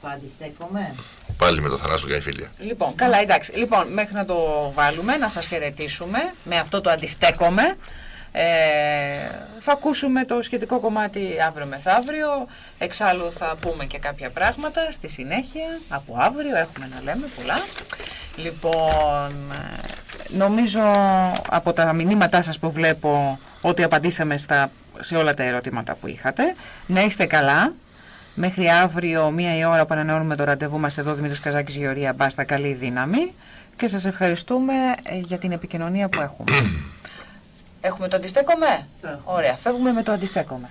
[SPEAKER 1] Το αντιστέκομαι.
[SPEAKER 2] Πάλι με το Θανάσου Γκαϊφίλια.
[SPEAKER 1] Λοιπόν, καλά, εντάξει. Λοιπόν, μέχρι να το βάλουμε, να σας χαιρετήσουμε με αυτό το αντιστέκομαι. Ε, θα ακούσουμε το σχετικό κομμάτι αύριο μεθαύριο. Εξάλλου θα πούμε και κάποια πράγματα στη συνέχεια. Από αύριο έχουμε να λέμε πολλά. Λοιπόν, ε, νομίζω από τα μηνύματά σας που βλέπω ότι απαντήσαμε στα, σε όλα τα ερωτήματα που είχατε. Να είστε καλά. Μέχρι αύριο, μία η ώρα που ανανεώνουμε το ραντεβού μας εδώ, Δημήτρης Καζάκης Γεωργία Μπάστα, καλή δύναμη και σας ευχαριστούμε ε, για την επικοινωνία που έχουμε. [CLEARS THROAT] έχουμε το αντιστέκομαι; Ωραία, φεύγουμε με το αντιστέκομαι.